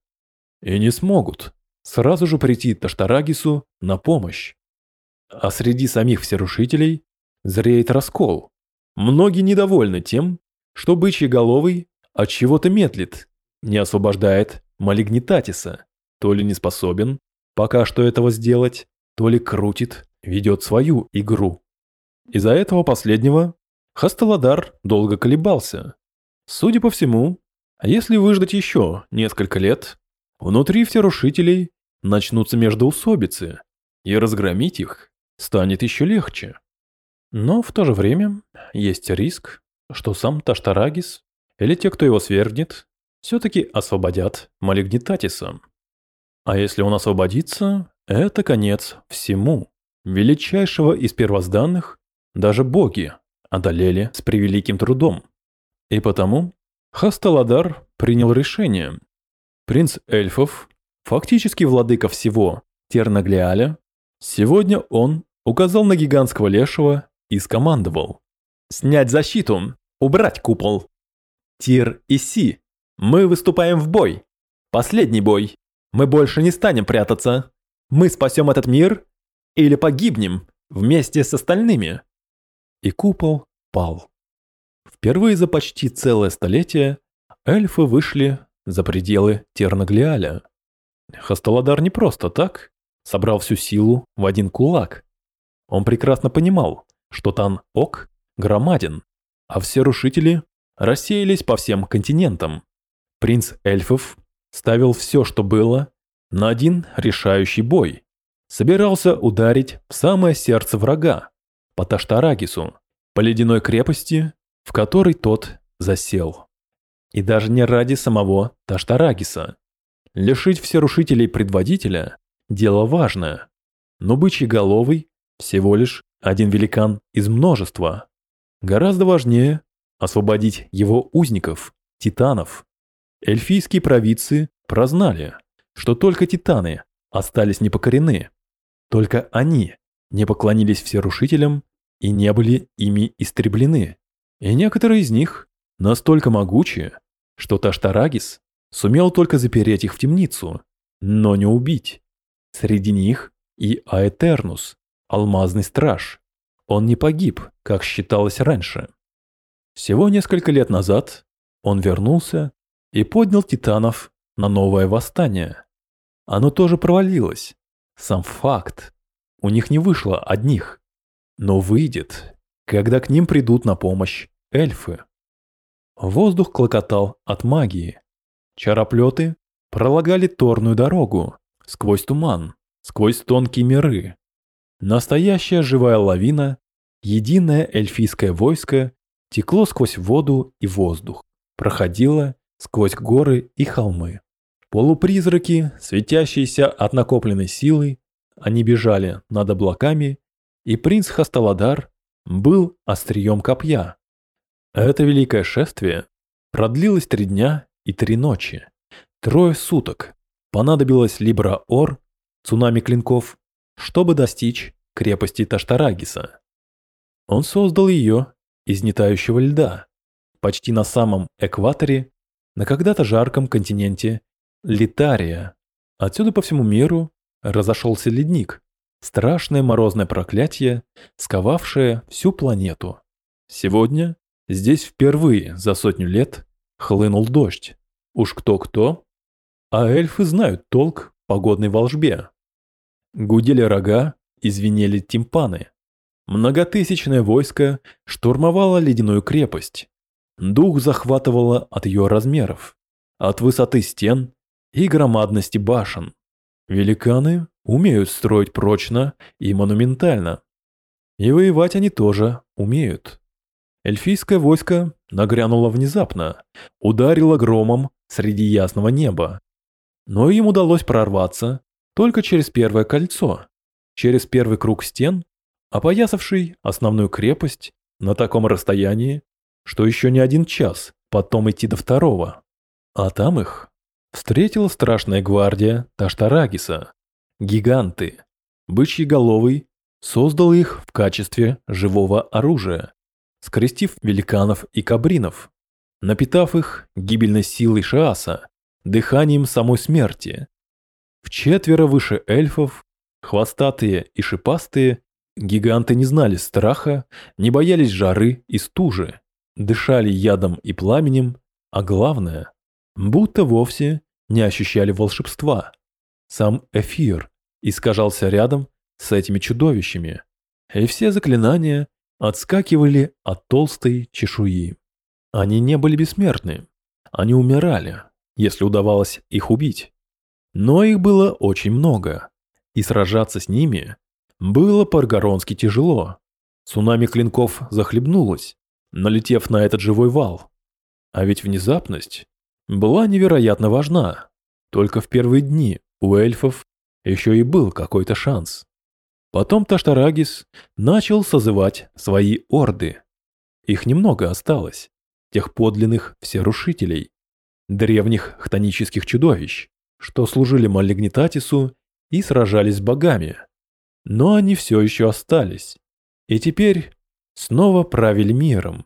и не смогут сразу же прийти Таштарагису на помощь. А среди самих всерушителей зреет раскол. Многие недовольны тем, что бычий головый от чего-то медлит, не освобождает Малигнитатиса, то ли не способен пока что этого сделать, то ли крутит, ведет свою игру. Из-за этого последнего Хасталадар долго колебался. Судя по всему, если выждать еще несколько лет, внутри всерушителей начнутся междоусобицы, и разгромить их станет еще легче. Но в то же время есть риск, что сам Таштарагис или те, кто его свергнет, все-таки освободят Малигнитатиса. А если он освободится, это конец всему. Величайшего из первозданных даже боги одолели с превеликим трудом. И потому Хасталадар принял решение. Принц эльфов, фактически владыка всего Тернаглиаля, сегодня он указал на гигантского лешего и скомандовал. «Снять защиту! Убрать купол!» Тир и Си, мы выступаем в бой. Последний бой. Мы больше не станем прятаться. Мы спасем этот мир или погибнем вместе с остальными. И купол пал. Впервые за почти целое столетие эльфы вышли за пределы Тернаглиаля. Хасталадар не просто так собрал всю силу в один кулак. Он прекрасно понимал, что Тан-Ок громаден, а все рушители рассеялись по всем континентам. Принц эльфов ставил все, что было, на один решающий бой. Собирался ударить в самое сердце врага, по Таштарагису, по ледяной крепости, в которой тот засел. И даже не ради самого Таштарагиса. Лишить всерушителей предводителя – дело важное, но бычий головый всего лишь один великан из множества. Гораздо важнее освободить его узников, титанов. Эльфийские провидцы прознали, что только титаны остались непокорены. Только они не поклонились всерушителям и не были ими истреблены. И некоторые из них настолько могучие, что Таштарагис сумел только запереть их в темницу, но не убить. Среди них и Аэтернус, алмазный страж. Он не погиб, как считалось раньше. Всего несколько лет назад он вернулся и поднял титанов на новое восстание. Оно тоже провалилось. Сам факт. У них не вышло одних. Но выйдет, когда к ним придут на помощь эльфы. Воздух клокотал от магии. Чароплеты пролагали торную дорогу сквозь туман, сквозь тонкие миры. Настоящая живая лавина, единое эльфийское войско текло сквозь воду и воздух, проходило сквозь горы и холмы. Полупризраки, светящиеся от накопленной силы, они бежали над облаками, и принц Хасталадар был острием копья. Это великое шествие продлилось три дня и три ночи. Трое суток понадобилось Либра-Ор, цунами клинков, чтобы достичь крепости Таштарагиса. Он создал ее из нетающего льда, почти на самом экваторе, на когда-то жарком континенте Литария. Отсюда по всему миру разошелся ледник, страшное морозное проклятие, сковавшее всю планету. Сегодня здесь впервые за сотню лет хлынул дождь. Уж кто-кто, а эльфы знают толк погодной волжбе. Гудели рога и звенели тимпаны. Многотысячное войско штурмовало ледяную крепость. Дух захватывало от ее размеров, от высоты стен и громадности башен. Великаны умеют строить прочно и монументально. И воевать они тоже умеют. Эльфийское войско нагрянуло внезапно, ударило громом среди ясного неба. Но им удалось прорваться только через первое кольцо, через первый круг стен опоясавший основную крепость на таком расстоянии, что еще не один час потом идти до второго. А там их встретила страшная гвардия Таштарагиса. Гиганты. Бычий головый создал их в качестве живого оружия, скрестив великанов и кабринов, напитав их гибельной силой Шааса, дыханием самой смерти. В четверо выше эльфов, хвостатые и шипастые, Гиганты не знали страха, не боялись жары и стужи, дышали ядом и пламенем, а главное, будто вовсе не ощущали волшебства. Сам эфир искажался рядом с этими чудовищами, и все заклинания отскакивали от толстой чешуи. Они не были бессмертны, они умирали, если удавалось их убить. Но их было очень много, и сражаться с ними было по-аргоронски тяжело. Цунами клинков захлебнулось, налетев на этот живой вал. А ведь внезапность была невероятно важна. Только в первые дни у эльфов еще и был какой-то шанс. Потом Таштарагис начал созывать свои орды. Их немного осталось, тех подлинных всерушителей, древних хтонических чудовищ, что служили Малигнитатису и сражались с богами. Но они все еще остались, и теперь снова правили миром.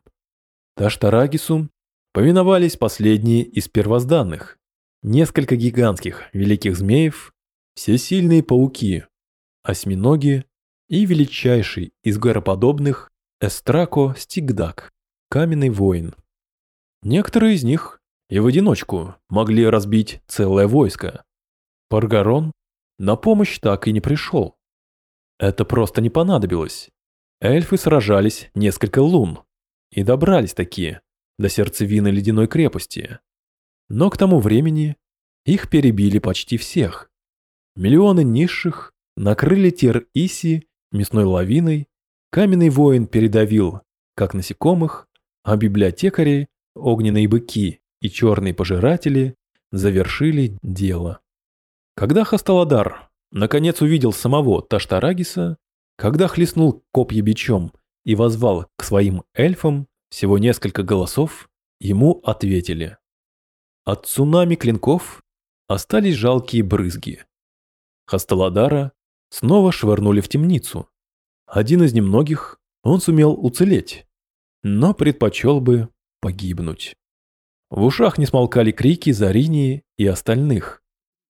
Таштарагису повиновались последние из первозданных, несколько гигантских великих змеев, всесильные пауки, осьминоги и величайший из гороподобных Эстрако Стигдак, каменный воин. Некоторые из них и в одиночку могли разбить целое войско. Паргарон на помощь так и не пришел. Это просто не понадобилось. Эльфы сражались несколько лун и добрались такие до сердцевины ледяной крепости. Но к тому времени их перебили почти всех. Миллионы низших накрыли Тер-Иси мясной лавиной, каменный воин передавил, как насекомых, а библиотекари, огненные быки и черные пожиратели завершили дело. Когда Хасталадар наконец увидел самого Таштарагиса, когда хлестнул копья бичом и возвал к своим эльфам, всего несколько голосов ему ответили. От цунами клинков остались жалкие брызги. Хасталадара снова швырнули в темницу. Один из немногих он сумел уцелеть, но предпочел бы погибнуть. В ушах не смолкали крики Заринии и остальных.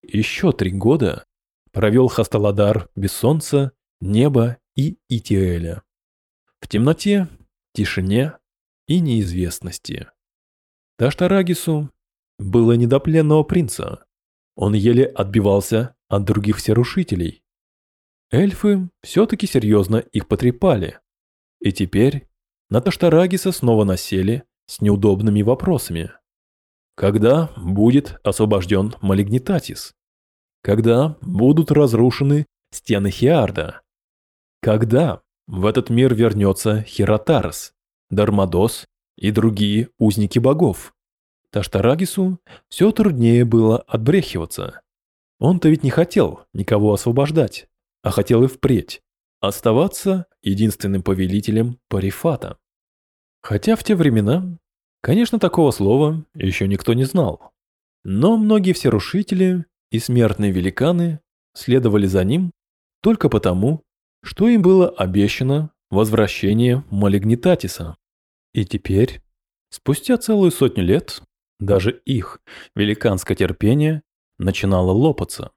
Еще три года провел Хасталадар без солнца, неба и Итиэля. В темноте, тишине и неизвестности. Таштарагису было не до пленного принца. Он еле отбивался от других всерушителей. Эльфы все-таки серьезно их потрепали. И теперь на Таштарагиса снова насели с неудобными вопросами. Когда будет освобожден Малигнитатис? Когда будут разрушены стены Хиарда? Когда в этот мир вернется Хиротарс, Дармадос и другие узники богов? Таштарагису все труднее было отбрехиваться. Он-то ведь не хотел никого освобождать, а хотел и впредь оставаться единственным повелителем Парифата. Хотя в те времена, конечно, такого слова еще никто не знал. Но многие всерушители и смертные великаны следовали за ним только потому, что им было обещано возвращение Малигнитатиса. И теперь, спустя целую сотню лет, даже их великанское терпение начинало лопаться.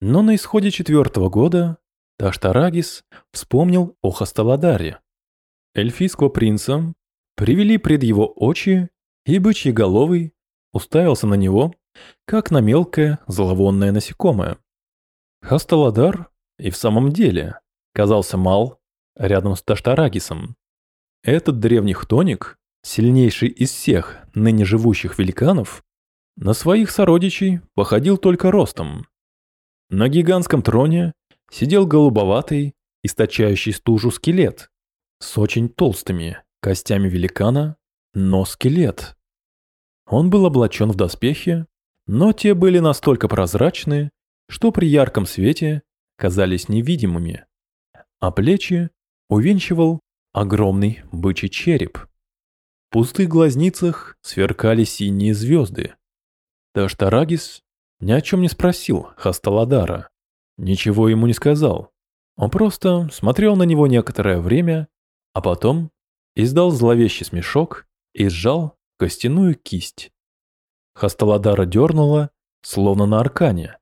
Но на исходе четвертого года Таштарагис вспомнил о Хасталадаре. Эльфийского принца привели пред его очи, и бычьеголовый уставился на него, как на мелкое зловонное насекомое. Хасталадар и в самом деле казался мал рядом с Таштарагисом. Этот древний хтоник, сильнейший из всех ныне живущих великанов, на своих сородичей походил только ростом. На гигантском троне сидел голубоватый, источающий стужу скелет с очень толстыми костями великана, но скелет. Он был облачен в доспехи, но те были настолько прозрачны, что при ярком свете казались невидимыми, а плечи увенчивал огромный бычий череп. В пустых глазницах сверкали синие звезды. Таштарагис ни о чем не спросил Хасталадара, ничего ему не сказал. Он просто смотрел на него некоторое время, а потом издал зловещий смешок и сжал костяную кисть. Хасталадара дернула, словно на аркане.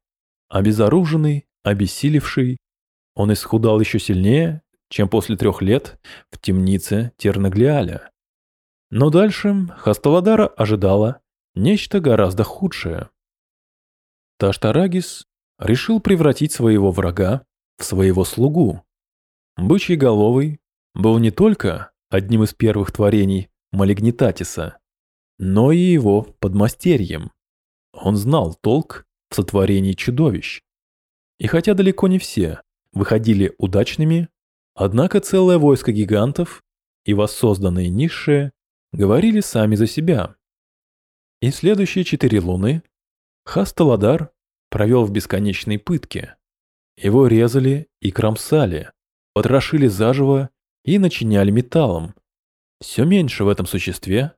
Обезоруженный, обессилевший, он исхудал еще сильнее, чем после трех лет в темнице Тернаглиаля. Но дальше Хасталадара ожидала нечто гораздо худшее. Таштарагис решил превратить своего врага в своего слугу. Бычий головый был не только одним из первых творений Малигнитатиса, но и его подмастерьем. Он знал толк в сотворении чудовищ. И хотя далеко не все выходили удачными, однако целое войско гигантов и воссозданные низшие говорили сами за себя. И следующие четыре луны Хасталадар провел в бесконечной пытке. Его резали и кромсали, потрошили заживо и начиняли металлом. Все меньше в этом существе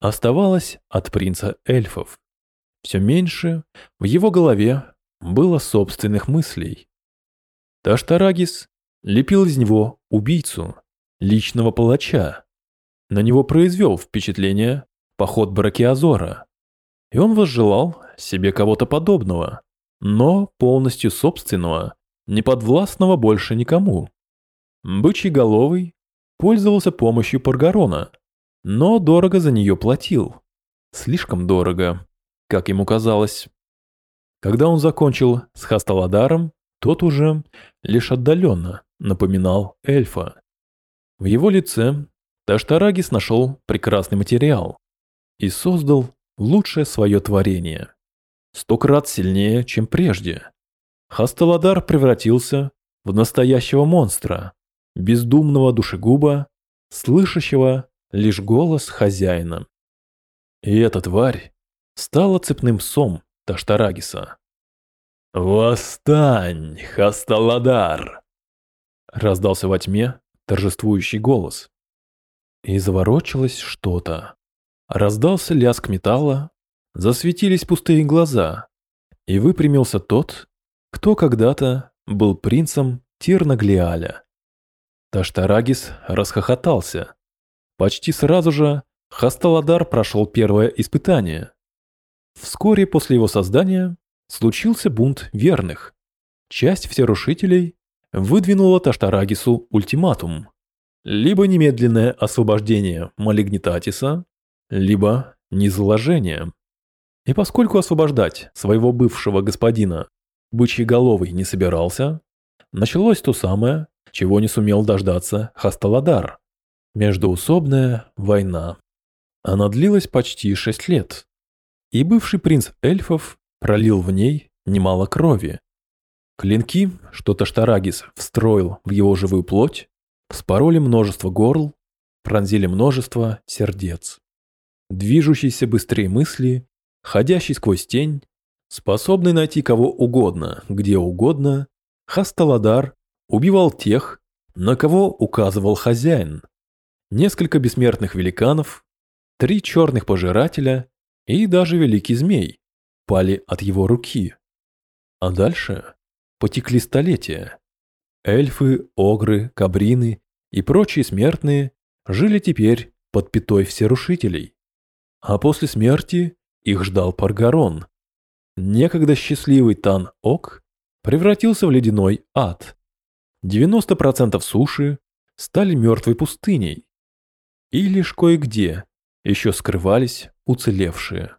оставалось от принца эльфов. Все меньше в его голове было собственных мыслей. Таштарагис лепил из него убийцу, личного палача. На него произвел впечатление поход Баракиазора. И он возжелал себе кого-то подобного, но полностью собственного, не подвластного больше никому. Бычий головый пользовался помощью Паргарона, но дорого за нее платил. Слишком дорого, как ему казалось. Когда он закончил с Хасталадаром, тот уже лишь отдаленно напоминал эльфа. В его лице Таштарагис нашел прекрасный материал и создал лучшее свое творение. Сто крат сильнее, чем прежде. Хасталадар превратился в настоящего монстра, бездумного душегуба, слышащего лишь голос хозяина. И эта тварь стала цепным псом Таштарагиса. «Восстань, Хасталадар!» Раздался во тьме торжествующий голос. И заворочилось что-то. Раздался лязг металла, засветились пустые глаза, и выпрямился тот, кто когда-то был принцем Тирнаглиаля. Таштарагис расхохотался. Почти сразу же Хасталадар прошел первое испытание. Вскоре после его создания случился бунт верных. Часть всерушителей выдвинула Таштарагису ультиматум. Либо немедленное освобождение Малигнитатиса, либо низложение. И поскольку освобождать своего бывшего господина Бычьеголовый не собирался, началось то самое, чего не сумел дождаться Хасталадар. Междуусобная война. Она длилась почти шесть лет. И бывший принц эльфов пролил в ней немало крови. Клинки, что Таштарагис встроил в его живую плоть, спороли множество горл, пронзили множество сердец. Движущийся быстрее мысли, ходящий сквозь тень, способный найти кого угодно, где угодно, Хасталадар убивал тех, на кого указывал хозяин. Несколько бессмертных великанов, три черных пожирателя и даже великий змей пали от его руки. А дальше потекли столетия. Эльфы, огры, кабрины и прочие смертные жили теперь под пятой всерушителей. А после смерти их ждал Паргарон. Некогда счастливый Тан-Ок превратился в ледяной ад. 90% суши стали мертвой пустыней. И лишь кое-где еще скрывались уцелевшие.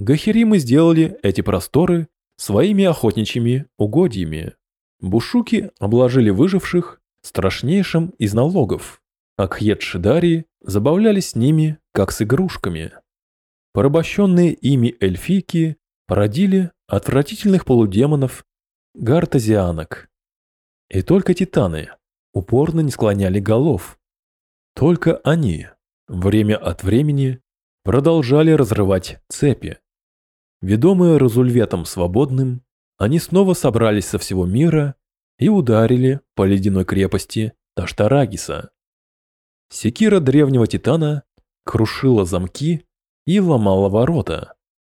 Гахеримы сделали эти просторы своими охотничьими угодьями. Бушуки обложили выживших страшнейшим из налогов, а кхет-шидари забавлялись с ними, как с игрушками. Порабощенные ими эльфийки породили отвратительных полудемонов гартазианок. И только титаны упорно не склоняли голов. Только они время от времени продолжали разрывать цепи. Ведомые Разульветом Свободным, они снова собрались со всего мира и ударили по ледяной крепости Таштарагиса. Секира древнего титана крушила замки и ломала ворота,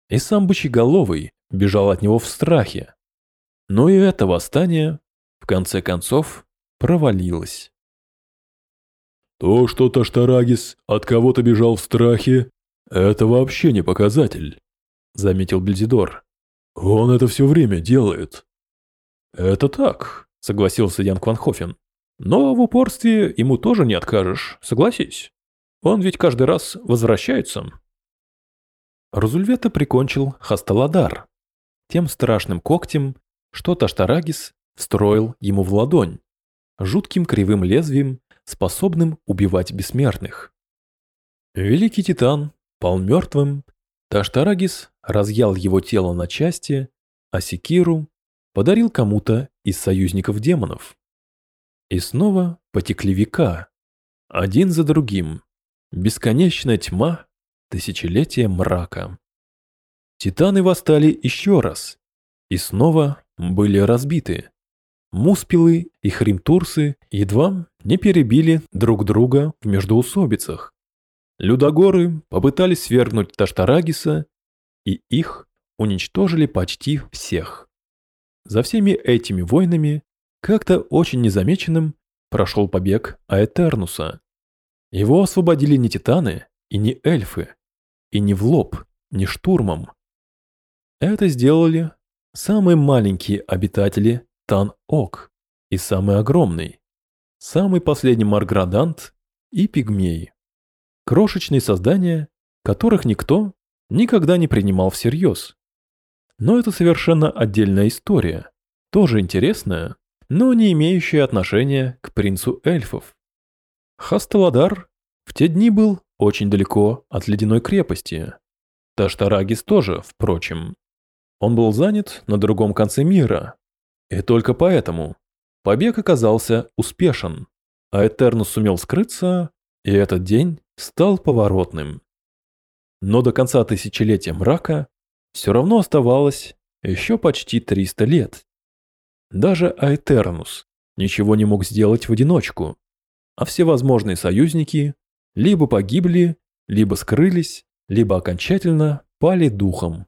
и сам Бычеголовый бежал от него в страхе. Но и это восстание, в конце концов, провалилось. То, что Таштарагис от кого-то бежал в страхе, это вообще не показатель. — заметил Бельзидор. «Он это все время делает». «Это так», — согласился Ян Кванхофен. «Но в упорстве ему тоже не откажешь, согласись. Он ведь каждый раз возвращается». Разульвета прикончил Хасталадар, тем страшным когтем, что Таштарагис встроил ему в ладонь, жутким кривым лезвием, способным убивать бессмертных. Великий Титан пал мертвым, Таштарагис разъял его тело на части, а Секиру подарил кому-то из союзников демонов. И снова потекли века, один за другим, бесконечная тьма, тысячелетия мрака. Титаны восстали еще раз и снова были разбиты. Муспилы и хримтурсы едва не перебили друг друга в междоусобицах. Людогоры попытались свергнуть Таштарагиса, и их уничтожили почти всех. За всеми этими войнами как-то очень незамеченным прошел побег Аэтернуса. Его освободили не титаны и не эльфы, и не в лоб, не штурмом. Это сделали самые маленькие обитатели Тан-Ок и самый огромный, самый последний Марградант и Пигмей. Крошечные создания, которых никто никогда не принимал всерьез. Но это совершенно отдельная история, тоже интересная, но не имеющая отношения к принцу эльфов. Хасталадар в те дни был очень далеко от ледяной крепости. Таштарагис тоже, впрочем. Он был занят на другом конце мира. И только поэтому побег оказался успешен, а Этернус сумел скрыться, и этот день стал поворотным. Но до конца тысячелетия мрака все равно оставалось еще почти 300 лет. Даже Аэтернус ничего не мог сделать в одиночку, а все возможные союзники либо погибли, либо скрылись, либо окончательно пали духом.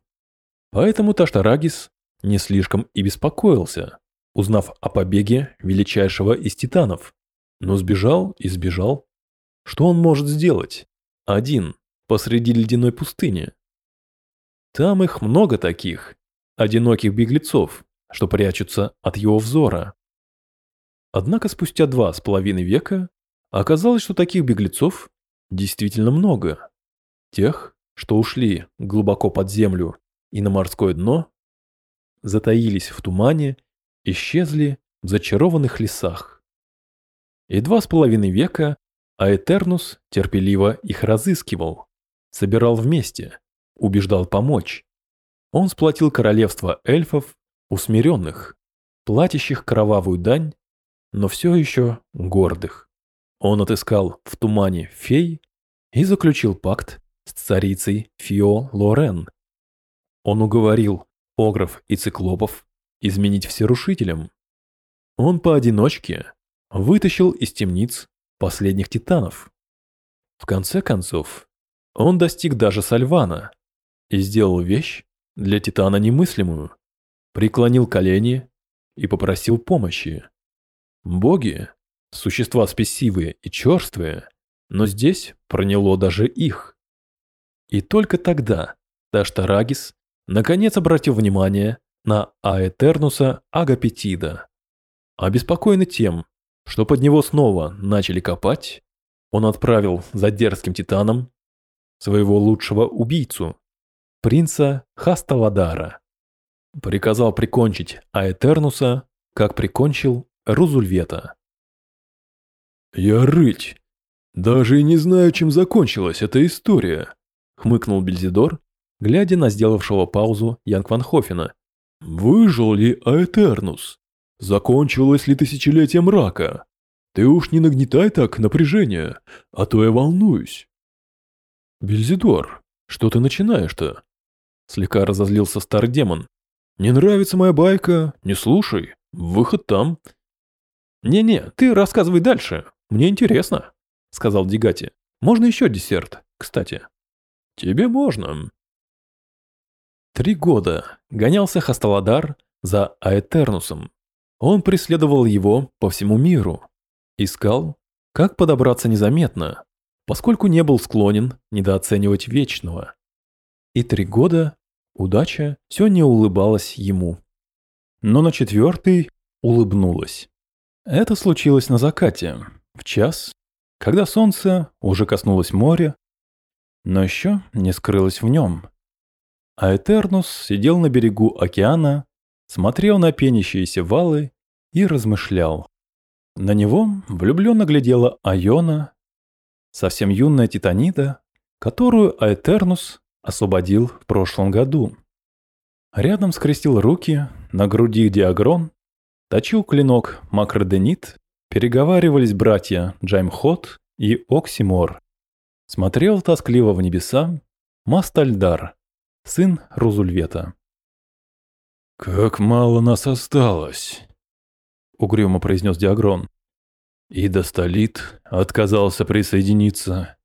Поэтому Таштарагис не слишком и беспокоился, узнав о побеге величайшего из титанов, но сбежал и сбежал. Что он может сделать? Один, посреди ледяной пустыни. Там их много таких, одиноких беглецов, что прячутся от его взора. Однако спустя два с половиной века оказалось, что таких беглецов действительно много. Тех, что ушли глубоко под землю и на морское дно, затаились в тумане, исчезли в зачарованных лесах. И два с половиной века Аэтернус терпеливо их разыскивал, собирал вместе, убеждал помочь. Он сплотил королевство эльфов усмиренных, платящих кровавую дань, но все еще гордых. Он отыскал в тумане фей и заключил пакт с царицей Фио Лорен. Он уговорил огров и циклопов изменить всерушителям. Он поодиночке вытащил из темниц последних титанов. В конце концов, он достиг даже Сальвана и сделал вещь для титана немыслимую преклонил колени и попросил помощи. Боги – существа спесивые и черствые, но здесь проняло даже их. И только тогда Таштарагис наконец обратил внимание на Аэтернуса Агапетида. Обеспокоенный тем, что под него снова начали копать, он отправил за дерзким титаном своего лучшего убийцу, принца Хасталадара приказал прикончить Аэтернуса, как прикончил Рузульвета. «Я рыть. Даже и не знаю, чем закончилась эта история», — хмыкнул Бельзидор, глядя на сделавшего паузу Янг Ван Хофена. «Выжил ли Аэтернус? Закончилось ли тысячелетие мрака? Ты уж не нагнетай так напряжение, а то я волнуюсь». «Бельзидор, что ты начинаешь-то?» Слегка разозлился старый демон. Не нравится моя байка? Не слушай. Выход там. Не-не, ты рассказывай дальше. Мне интересно, сказал Дигати. Можно еще десерт, кстати. Тебе можно. Три года гонялся Хасталадар за Аэтернусом. Он преследовал его по всему миру. Искал, как подобраться незаметно, поскольку не был склонен недооценивать Вечного. И три года Удача все не улыбалась ему. Но на четвертый улыбнулась. Это случилось на закате, в час, когда солнце уже коснулось моря, но еще не скрылось в нем. А Этернус сидел на берегу океана, смотрел на пенящиеся валы и размышлял. На него влюбленно глядела Айона, совсем юная титанида, которую Аэтернус освободил в прошлом году. Рядом скрестил руки, на груди диагрон, точил клинок макроденит, переговаривались братья Джаймхот и Оксимор. Смотрел тоскливо в небеса Мастальдар, сын Рузульвета. «Как мало нас осталось», — угрюмо произнес Диагрон. И Достолит отказался присоединиться.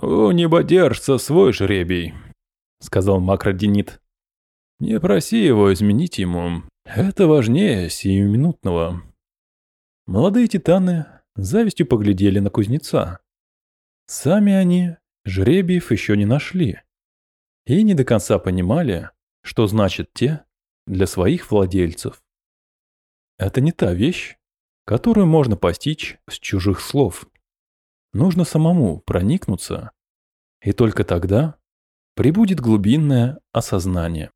«У небодержца свой жребий», — сказал Макроденит. «Не проси его изменить ему. Это важнее сиюминутного». Молодые титаны завистью поглядели на кузнеца. Сами они жребиев еще не нашли и не до конца понимали, что значит те для своих владельцев. Это не та вещь, которую можно постичь с чужих слов. Нужно самому проникнуться, и только тогда прибудет глубинное осознание.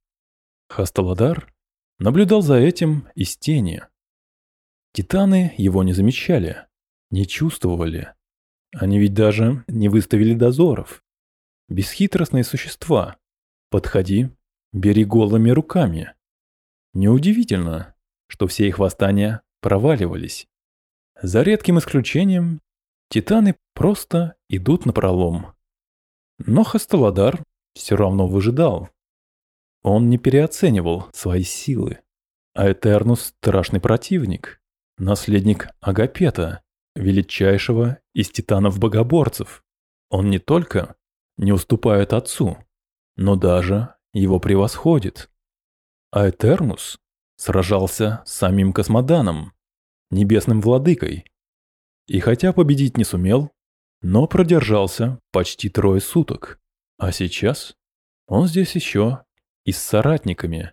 Хасталадар наблюдал за этим из тени. Титаны его не замечали, не чувствовали. Они ведь даже не выставили дозоров. Бесхитростные существа. Подходи, бери голыми руками. Неудивительно, что все их восстания проваливались. За редким исключением, титаны просто идут на пролом. Но Хасталадар все равно выжидал. Он не переоценивал свои силы. А Этернус – страшный противник, наследник Агапета, величайшего из титанов-богоборцев. Он не только не уступает отцу, но даже его превосходит. А Этернус сражался с самим Космоданом, небесным владыкой. И хотя победить не сумел, но продержался почти трое суток. А сейчас он здесь еще и с соратниками.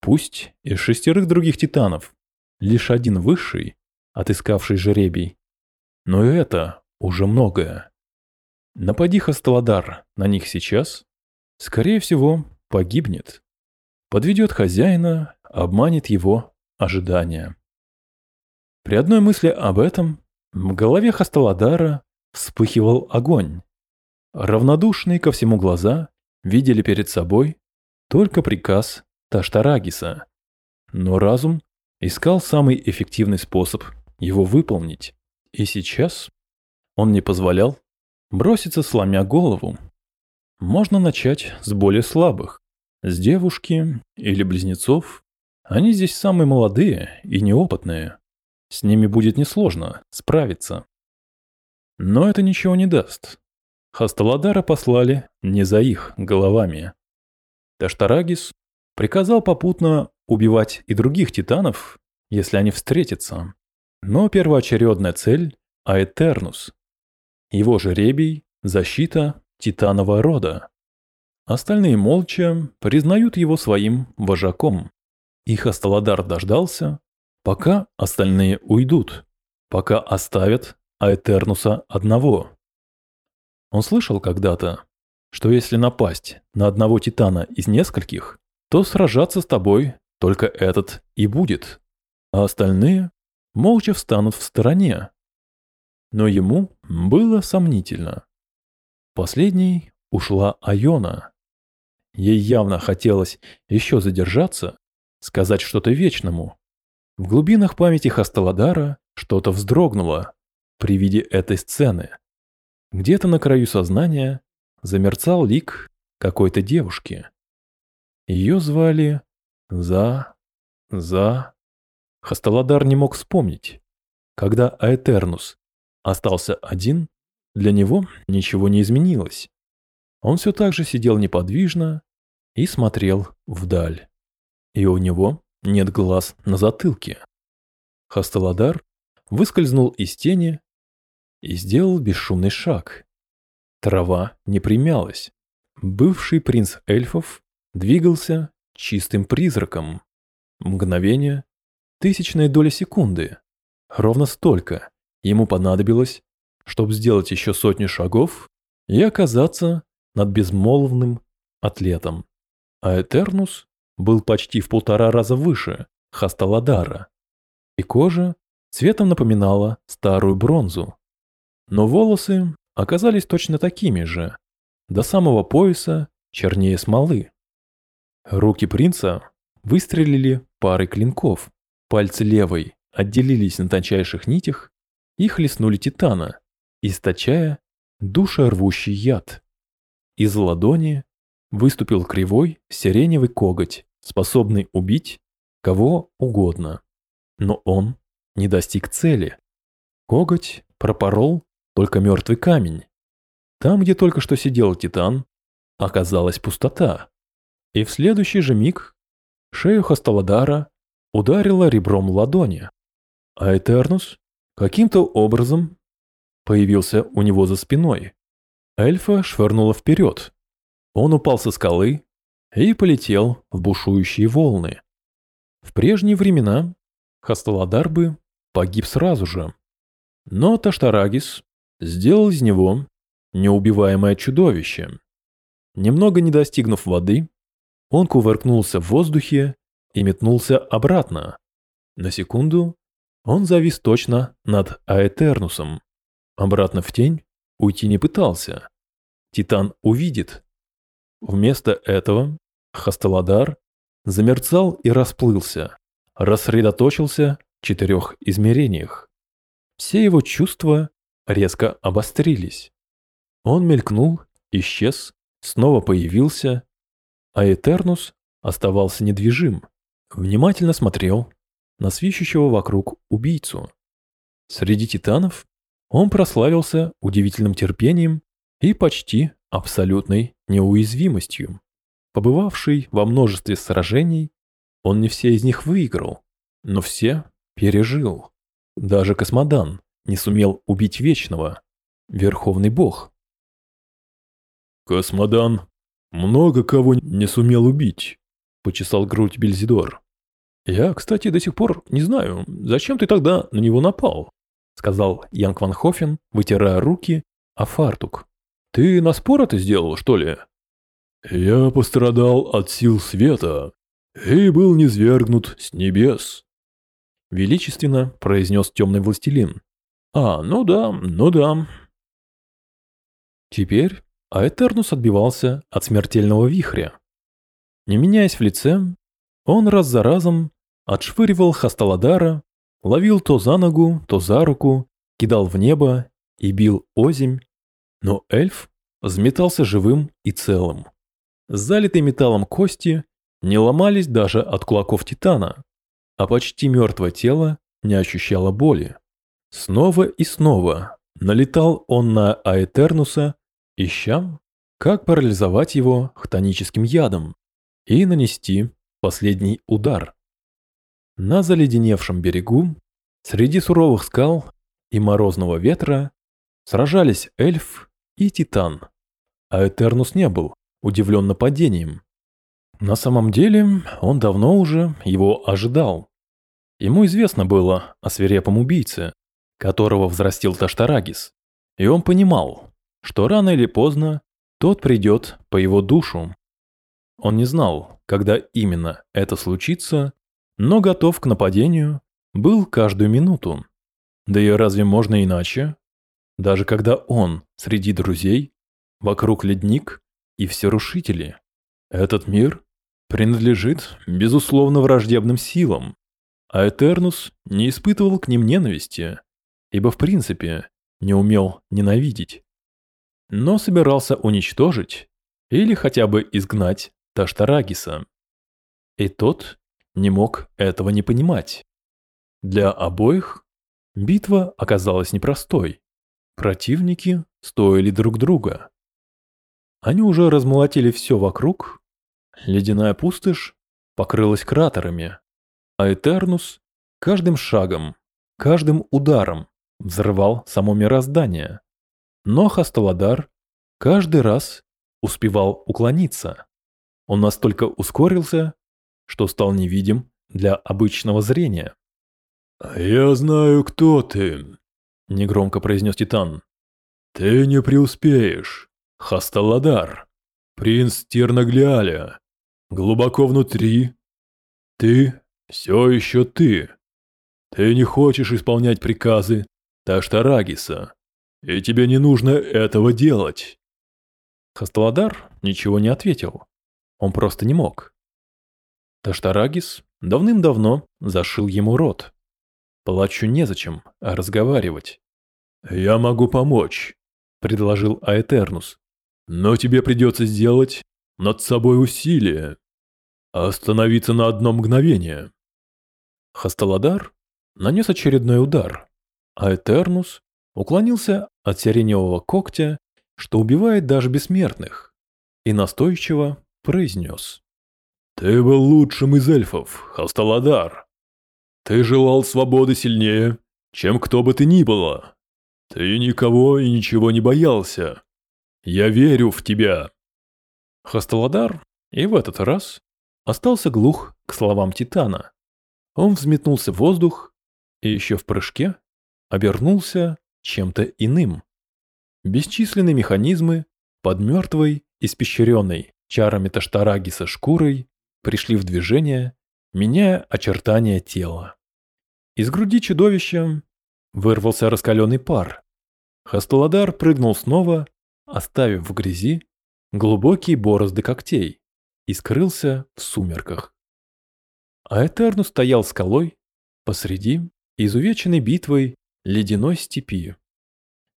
Пусть из шестерых других титанов лишь один высший, отыскавший жеребий. Но и это уже многое. Напади Хасталадар на них сейчас, скорее всего, погибнет. Подведет хозяина, обманет его ожидания. При одной мысли об этом в голове Хасталадара вспыхивал огонь. Равнодушные ко всему глаза видели перед собой только приказ Таштарагиса. Но разум искал самый эффективный способ его выполнить. И сейчас он не позволял броситься сломя голову. Можно начать с более слабых, с девушки или близнецов. Они здесь самые молодые и неопытные. С ними будет несложно справиться. Но это ничего не даст. Хасталадара послали не за их головами. Таштарагис приказал попутно убивать и других титанов, если они встретятся. Но первоочередная цель – Аэтернус. Его жеребий – защита титанового рода. Остальные молча признают его своим вожаком. Их Асталадар дождался, пока остальные уйдут, пока оставят Аэтернуса одного. Он слышал когда-то, что если напасть на одного титана из нескольких, то сражаться с тобой только этот и будет, а остальные молча встанут в стороне. Но ему было сомнительно. Последней ушла Айона. Ей явно хотелось еще задержаться, сказать что-то вечному. В глубинах памяти Хасталадара что-то вздрогнуло при виде этой сцены. Где-то на краю сознания замерцал лик какой-то девушки. Ее звали За... За... Хасталадар не мог вспомнить. Когда Аэтернус остался один, для него ничего не изменилось. Он все так же сидел неподвижно и смотрел вдаль. И у него нет глаз на затылке. Хасталадар выскользнул из тени и сделал бесшумный шаг. Трава не примялась. Бывший принц эльфов двигался чистым призраком. Мгновение, тысячная доля секунды. Ровно столько ему понадобилось, чтобы сделать еще сотню шагов и оказаться над безмолвным атлетом. А Этернус был почти в полтора раза выше Хасталадара. и кожа цветом напоминала старую бронзу. Но волосы оказались точно такими же, до самого пояса чернее смолы. Руки принца выстрелили парой клинков, пальцы левой отделились на тончайших нитях и хлестнули титана, источая душервущий яд. Из ладони выступил кривой сиреневый коготь, способный убить кого угодно. Но он не достиг цели. Коготь пропорол только мертвый камень. Там, где только что сидел Титан, оказалась пустота. И в следующий же миг шею Хасталадара ударила ребром ладони. А Этернус каким-то образом появился у него за спиной. Эльфа швырнула вперед. Он упал со скалы и полетел в бушующие волны. В прежние времена Хасталадар бы погиб сразу же. Но Таштарагис сделал из него неубиваемое чудовище. Немного не достигнув воды, он кувыркнулся в воздухе и метнулся обратно. На секунду он завис точно над Аэтернусом. Обратно в тень уйти не пытался. Титан увидит. Вместо этого Хасталадар замерцал и расплылся, рассредоточился в четырех измерениях. Все его чувства резко обострились. Он мелькнул, исчез, снова появился, а Этернус оставался недвижим, внимательно смотрел на свищущего вокруг убийцу. Среди титанов он прославился удивительным терпением и почти абсолютной неуязвимостью. Побывавший во множестве сражений, он не все из них выиграл, но все пережил. Даже Космодан не сумел убить Вечного, Верховный Бог. «Космодан много кого не сумел убить», — почесал грудь Бельзидор. «Я, кстати, до сих пор не знаю, зачем ты тогда на него напал», — сказал Янг Ван Хофен, вытирая руки, о фартук. «Ты на спор это сделал, что ли?» «Я пострадал от сил света и был низвергнут с небес», — величественно произнес темный властелин. «А, ну да, ну да». Теперь Аэтернус отбивался от смертельного вихря. Не меняясь в лице, он раз за разом отшвыривал Хасталадара, ловил то за ногу, то за руку, кидал в небо и бил озимь, но эльф взметался живым и целым. Залитые металлом кости не ломались даже от кулаков Титана, а почти мертвое тело не ощущало боли. Снова и снова налетал он на Аэтернуса, ища, как парализовать его хтоническим ядом и нанести последний удар. На заледеневшем берегу, среди суровых скал и морозного ветра, сражались эльф и титан, а Этернус не был удивлен нападением. На самом деле, он давно уже его ожидал. Ему известно было о свирепом убийце, которого взрастил Таштарагис, и он понимал, что рано или поздно тот придет по его душу. Он не знал, когда именно это случится, но готов к нападению был каждую минуту. Да и разве можно иначе? Даже когда он среди друзей, вокруг ледник и всерушители. Этот мир принадлежит, безусловно, враждебным силам, а Этернус не испытывал к ним ненависти, ибо в принципе не умел ненавидеть. Но собирался уничтожить или хотя бы изгнать Таштарагиса. И тот не мог этого не понимать. Для обоих битва оказалась непростой. Противники стоили друг друга. Они уже размолотили все вокруг. Ледяная пустошь покрылась кратерами, а Этернус каждым шагом, каждым ударом взрывал само мироздание. Но Хасталадар каждый раз успевал уклониться. Он настолько ускорился, что стал невидим для обычного зрения. «Я знаю, кто ты», — негромко произнес Титан. «Ты не преуспеешь. Хасталадар, принц Тернаглиаля, глубоко внутри. Ты все еще ты. Ты не хочешь исполнять приказы Таштарагиса, и тебе не нужно этого делать. Хасталадар ничего не ответил. Он просто не мог. Таштарагис давным-давно зашил ему рот. Палачу незачем разговаривать. «Я могу помочь», — предложил Аэтернус. «Но тебе придется сделать над собой усилие. Остановиться на одно мгновение». Хасталадар нанес очередной удар, а уклонился от сиреневого когтя, что убивает даже бессмертных, и настойчиво произнес. «Ты был лучшим из эльфов, Хасталадар. Ты желал свободы сильнее, чем кто бы ты ни было. Ты никого и ничего не боялся. Я верю в тебя». Хасталадар и в этот раз остался глух к словам Титана. Он взметнулся в воздух и еще в прыжке обернулся чем-то иным. Бесчисленные механизмы под мертвой, испещренной чарами Таштарагиса шкурой пришли в движение, меняя очертания тела. Из груди чудовища вырвался раскаленный пар. Хасталадар прыгнул снова, оставив в грязи глубокие борозды когтей, и скрылся в сумерках. А Этерну стоял скалой посреди изувеченной битвой ледяной степи.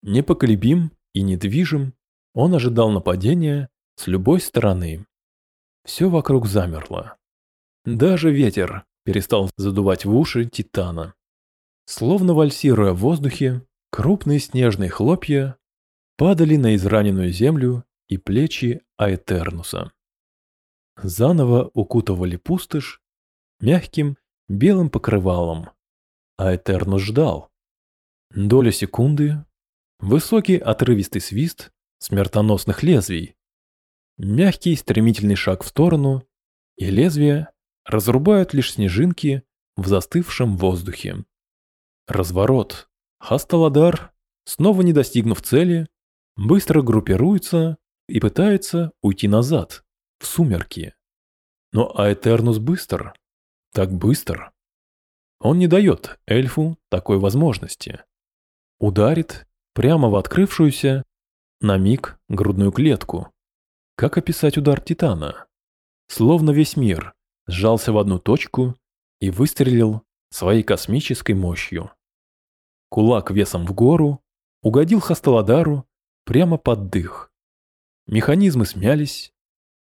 Непоколебим и недвижим, он ожидал нападения с любой стороны. Все вокруг замерло. Даже ветер перестал задувать в уши Титана. Словно вальсируя в воздухе, крупные снежные хлопья падали на израненную землю и плечи Аэтернуса. Заново укутывали пустошь мягким белым покрывалом. Аэтернус ждал. Доля секунды, высокий отрывистый свист смертоносных лезвий, мягкий стремительный шаг в сторону, и лезвия разрубают лишь снежинки в застывшем воздухе. Разворот. Хасталадар, снова не достигнув цели, быстро группируется и пытается уйти назад, в сумерки. Но Аэтернус быстр, так быстр. Он не дает эльфу такой возможности ударит прямо в открывшуюся на миг грудную клетку. Как описать удар Титана? Словно весь мир сжался в одну точку и выстрелил своей космической мощью. Кулак весом в гору угодил Хасталадару прямо под дых. Механизмы смялись,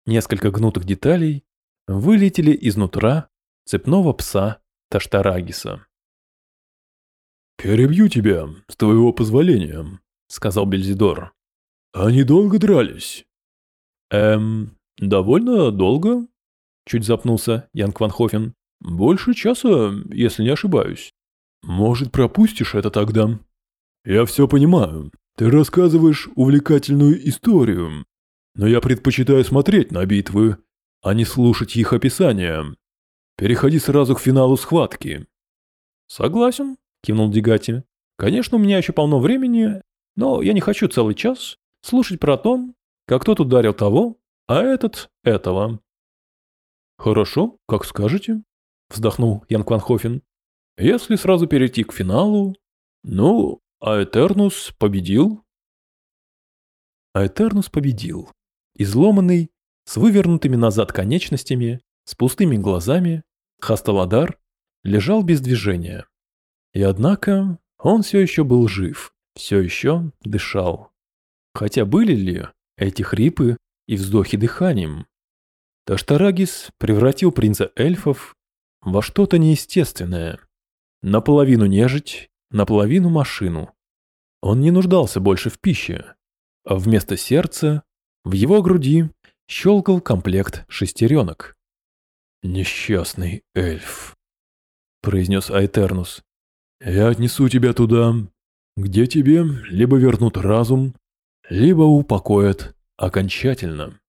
несколько гнутых деталей вылетели изнутра цепного пса Таштарагиса. «Перебью тебя, с твоего позволения», — сказал Бельзидор. «Они долго дрались?» «Эм, довольно долго», — чуть запнулся Ян Кванхофен. «Больше часа, если не ошибаюсь». «Может, пропустишь это тогда?» «Я все понимаю. Ты рассказываешь увлекательную историю. Но я предпочитаю смотреть на битвы, а не слушать их описания. Переходи сразу к финалу схватки». «Согласен», – кивнул Дигати. «Конечно, у меня еще полно времени, но я не хочу целый час слушать про то, как тот ударил того, а этот – этого». «Хорошо, как скажете», – вздохнул Ян Кванхофен. «Если сразу перейти к финалу, ну, Аэтернус победил». Аэтернус победил. Изломанный, с вывернутыми назад конечностями, с пустыми глазами, Хасталадар лежал без движения. И однако он все еще был жив, все еще дышал. Хотя были ли эти хрипы и вздохи дыханием? Таштарагис превратил принца эльфов во что-то неестественное. Наполовину нежить, наполовину машину. Он не нуждался больше в пище, а вместо сердца в его груди щелкал комплект шестеренок. «Несчастный эльф», — произнес Айтернус. Я отнесу тебя туда, где тебе либо вернут разум, либо упокоят окончательно.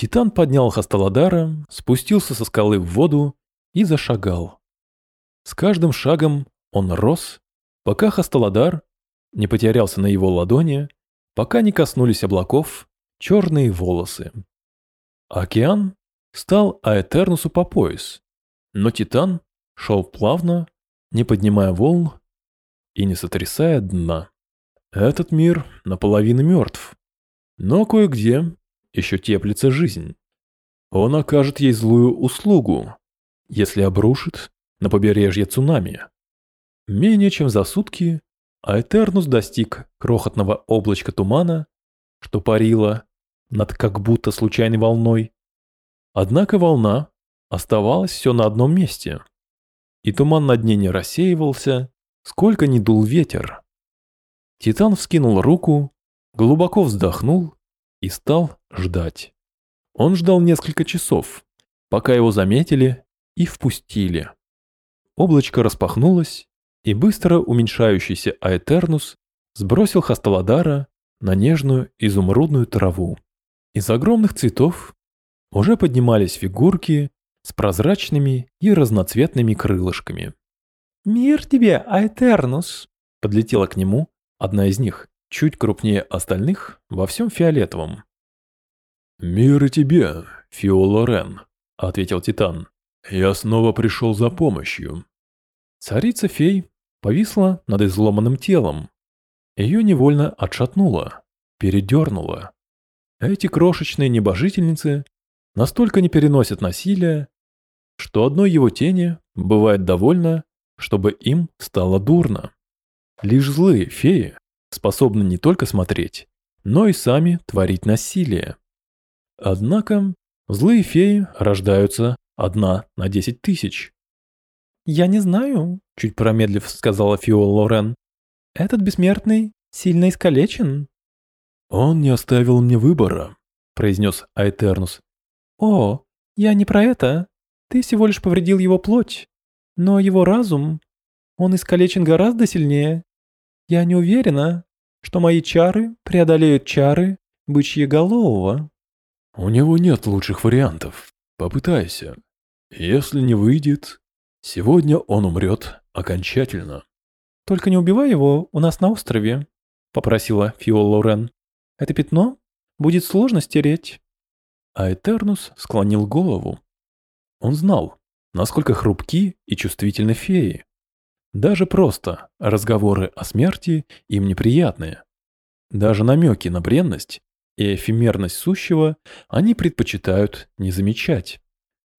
Титан поднял Хасталадара, спустился со скалы в воду и зашагал. С каждым шагом он рос, пока Хасталадар не потерялся на его ладони, пока не коснулись облаков черные волосы. Океан стал Аэтернусу по пояс, но Титан шел плавно, не поднимая волн и не сотрясая дна. Этот мир наполовину мертв, но кое-где еще теплится жизнь. Он окажет ей злую услугу, если обрушит на побережье цунами. Менее чем за сутки Альтернус достиг крохотного облачка тумана, что парило над как будто случайной волной. Однако волна оставалась все на одном месте, и туман на дне не рассеивался, сколько ни дул ветер. Титан вскинул руку, глубоко вздохнул и стал ждать. Он ждал несколько часов, пока его заметили и впустили. Облачко распахнулось, и быстро уменьшающийся Аэтернус сбросил Хасталадара на нежную изумрудную траву. Из огромных цветов уже поднимались фигурки с прозрачными и разноцветными крылышками. «Мир тебе, Аэтернус!» Подлетела к нему одна из них, чуть крупнее остальных, во всем фиолетовом. «Мир и тебе, Фиолорен», — ответил Титан. «Я снова пришел за помощью». Царица-фей повисла над изломанным телом. Ее невольно отшатнуло, передернуло. Эти крошечные небожительницы настолько не переносят насилия, что одной его тени бывает довольно, чтобы им стало дурно. Лишь злые феи способны не только смотреть, но и сами творить насилие. Однако злые феи рождаются одна на десять тысяч. «Я не знаю», — чуть промедлив сказала Фиола Лорен. «Этот бессмертный сильно искалечен». «Он не оставил мне выбора», — произнес Айтернус. «О, я не про это. Ты всего лишь повредил его плоть. Но его разум, он искалечен гораздо сильнее. Я не уверена, что мои чары преодолеют чары бычьеголового». «У него нет лучших вариантов. Попытайся. Если не выйдет, Сегодня он умрет окончательно. «Только не убивай его у нас на острове», — попросила Фиола Лорен. «Это пятно будет сложно стереть». А Этернус склонил голову. Он знал, насколько хрупки и чувствительны феи. Даже просто разговоры о смерти им неприятные. Даже намеки на бренность и эфемерность сущего они предпочитают не замечать.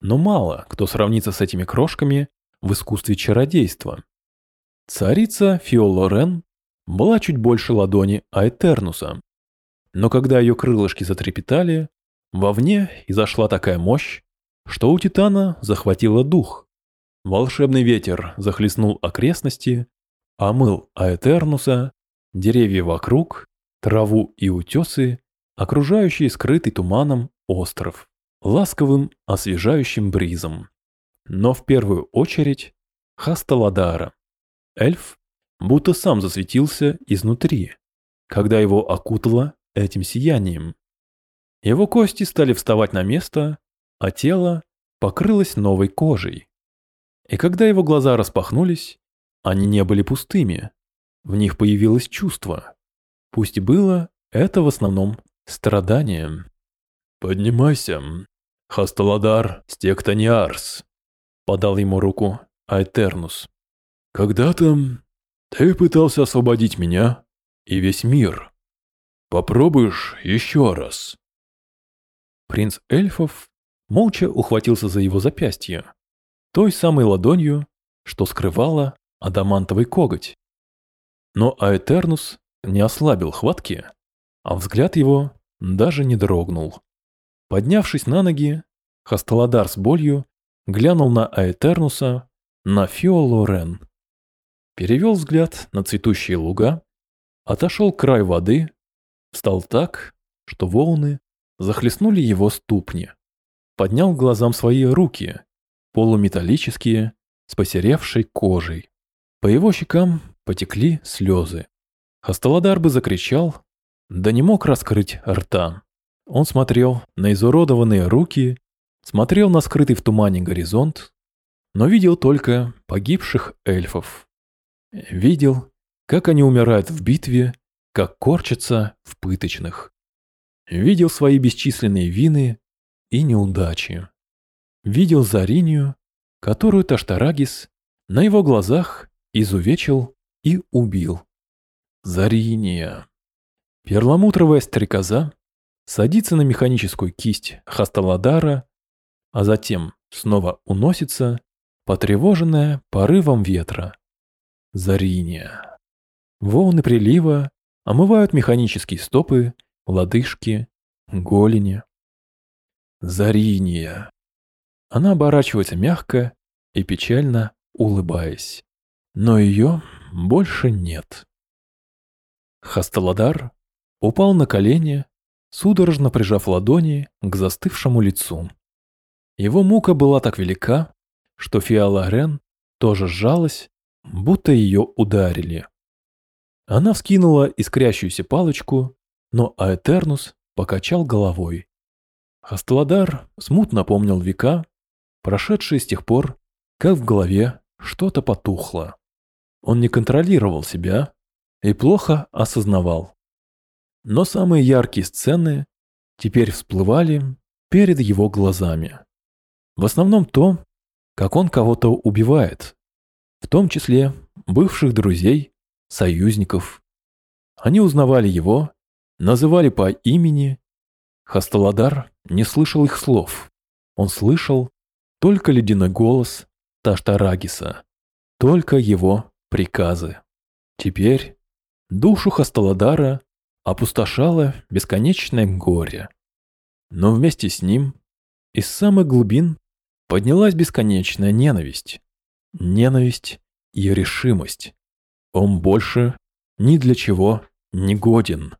Но мало кто сравнится с этими крошками в искусстве чародейства. Царица Фиолорен была чуть больше ладони Аэтернуса. Но когда ее крылышки затрепетали, вовне изошла такая мощь, что у Титана захватило дух. Волшебный ветер захлестнул окрестности, омыл Аэтернуса, деревья вокруг, траву и утесы, окружающие скрытый туманом остров ласковым, освежающим бризом. Но в первую очередь Хасталадара. Эльф будто сам засветился изнутри, когда его окутало этим сиянием. Его кости стали вставать на место, а тело покрылось новой кожей. И когда его глаза распахнулись, они не были пустыми. В них появилось чувство. Пусть было это в основном страданием. «Поднимайся, Хасталадар Стектаниарс», — подал ему руку Айтернус. «Когда-то ты пытался освободить меня и весь мир. Попробуешь еще раз». Принц эльфов молча ухватился за его запястье, той самой ладонью, что скрывала адамантовый коготь. Но Аэтернус не ослабил хватки, а взгляд его даже не дрогнул. Поднявшись на ноги, Хасталадар с болью глянул на Аэтернуса, на Фиолорен. Перевел взгляд на цветущие луга, отошел к краю воды, встал так, что волны захлестнули его ступни. Поднял глазам свои руки, полуметаллические, с посеревшей кожей. По его щекам потекли слезы. Хасталадар бы закричал, да не мог раскрыть рта. Он смотрел на изуродованные руки, смотрел на скрытый в тумане горизонт, но видел только погибших эльфов. Видел, как они умирают в битве, как корчатся в пыточных. Видел свои бесчисленные вины и неудачи. Видел Заринию, которую Таштарагис на его глазах изувечил и убил. Зариния. Перламутровая стрекоза садится на механическую кисть Хасталадара, а затем снова уносится, потревоженная порывом ветра. Зариния. Волны прилива омывают механические стопы, лодыжки, голени. Зариния. Она оборачивается мягко и печально улыбаясь. Но ее больше нет. Хасталадар упал на колени, судорожно прижав ладони к застывшему лицу. Его мука была так велика, что Фиала Рен тоже сжалась, будто ее ударили. Она вскинула искрящуюся палочку, но Аэтернус покачал головой. Хасталадар смутно помнил века, прошедшие с тех пор, как в голове что-то потухло. Он не контролировал себя и плохо осознавал. Но самые яркие сцены теперь всплывали перед его глазами. В основном то, как он кого-то убивает, в том числе бывших друзей, союзников. Они узнавали его, называли по имени. Хасталадар не слышал их слов. Он слышал только ледяной голос Таштарагиса, только его приказы. Теперь душу Хасталадара опустошало бесконечное горе. Но вместе с ним из самых глубин поднялась бесконечная ненависть. Ненависть и решимость. Он больше ни для чего не годен.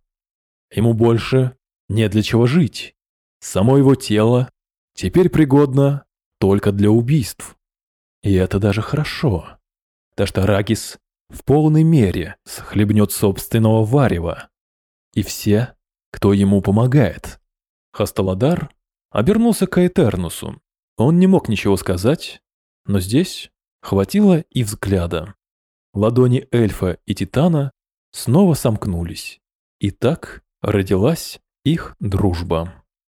Ему больше не для чего жить. Само его тело теперь пригодно только для убийств. И это даже хорошо. Таштарагис в полной мере схлебнет собственного варева. И все, кто ему помогает. Хасталадар обернулся к Этернусу. Он не мог ничего сказать, но здесь хватило и взгляда. Ладони эльфа и титана снова сомкнулись. И так родилась их дружба.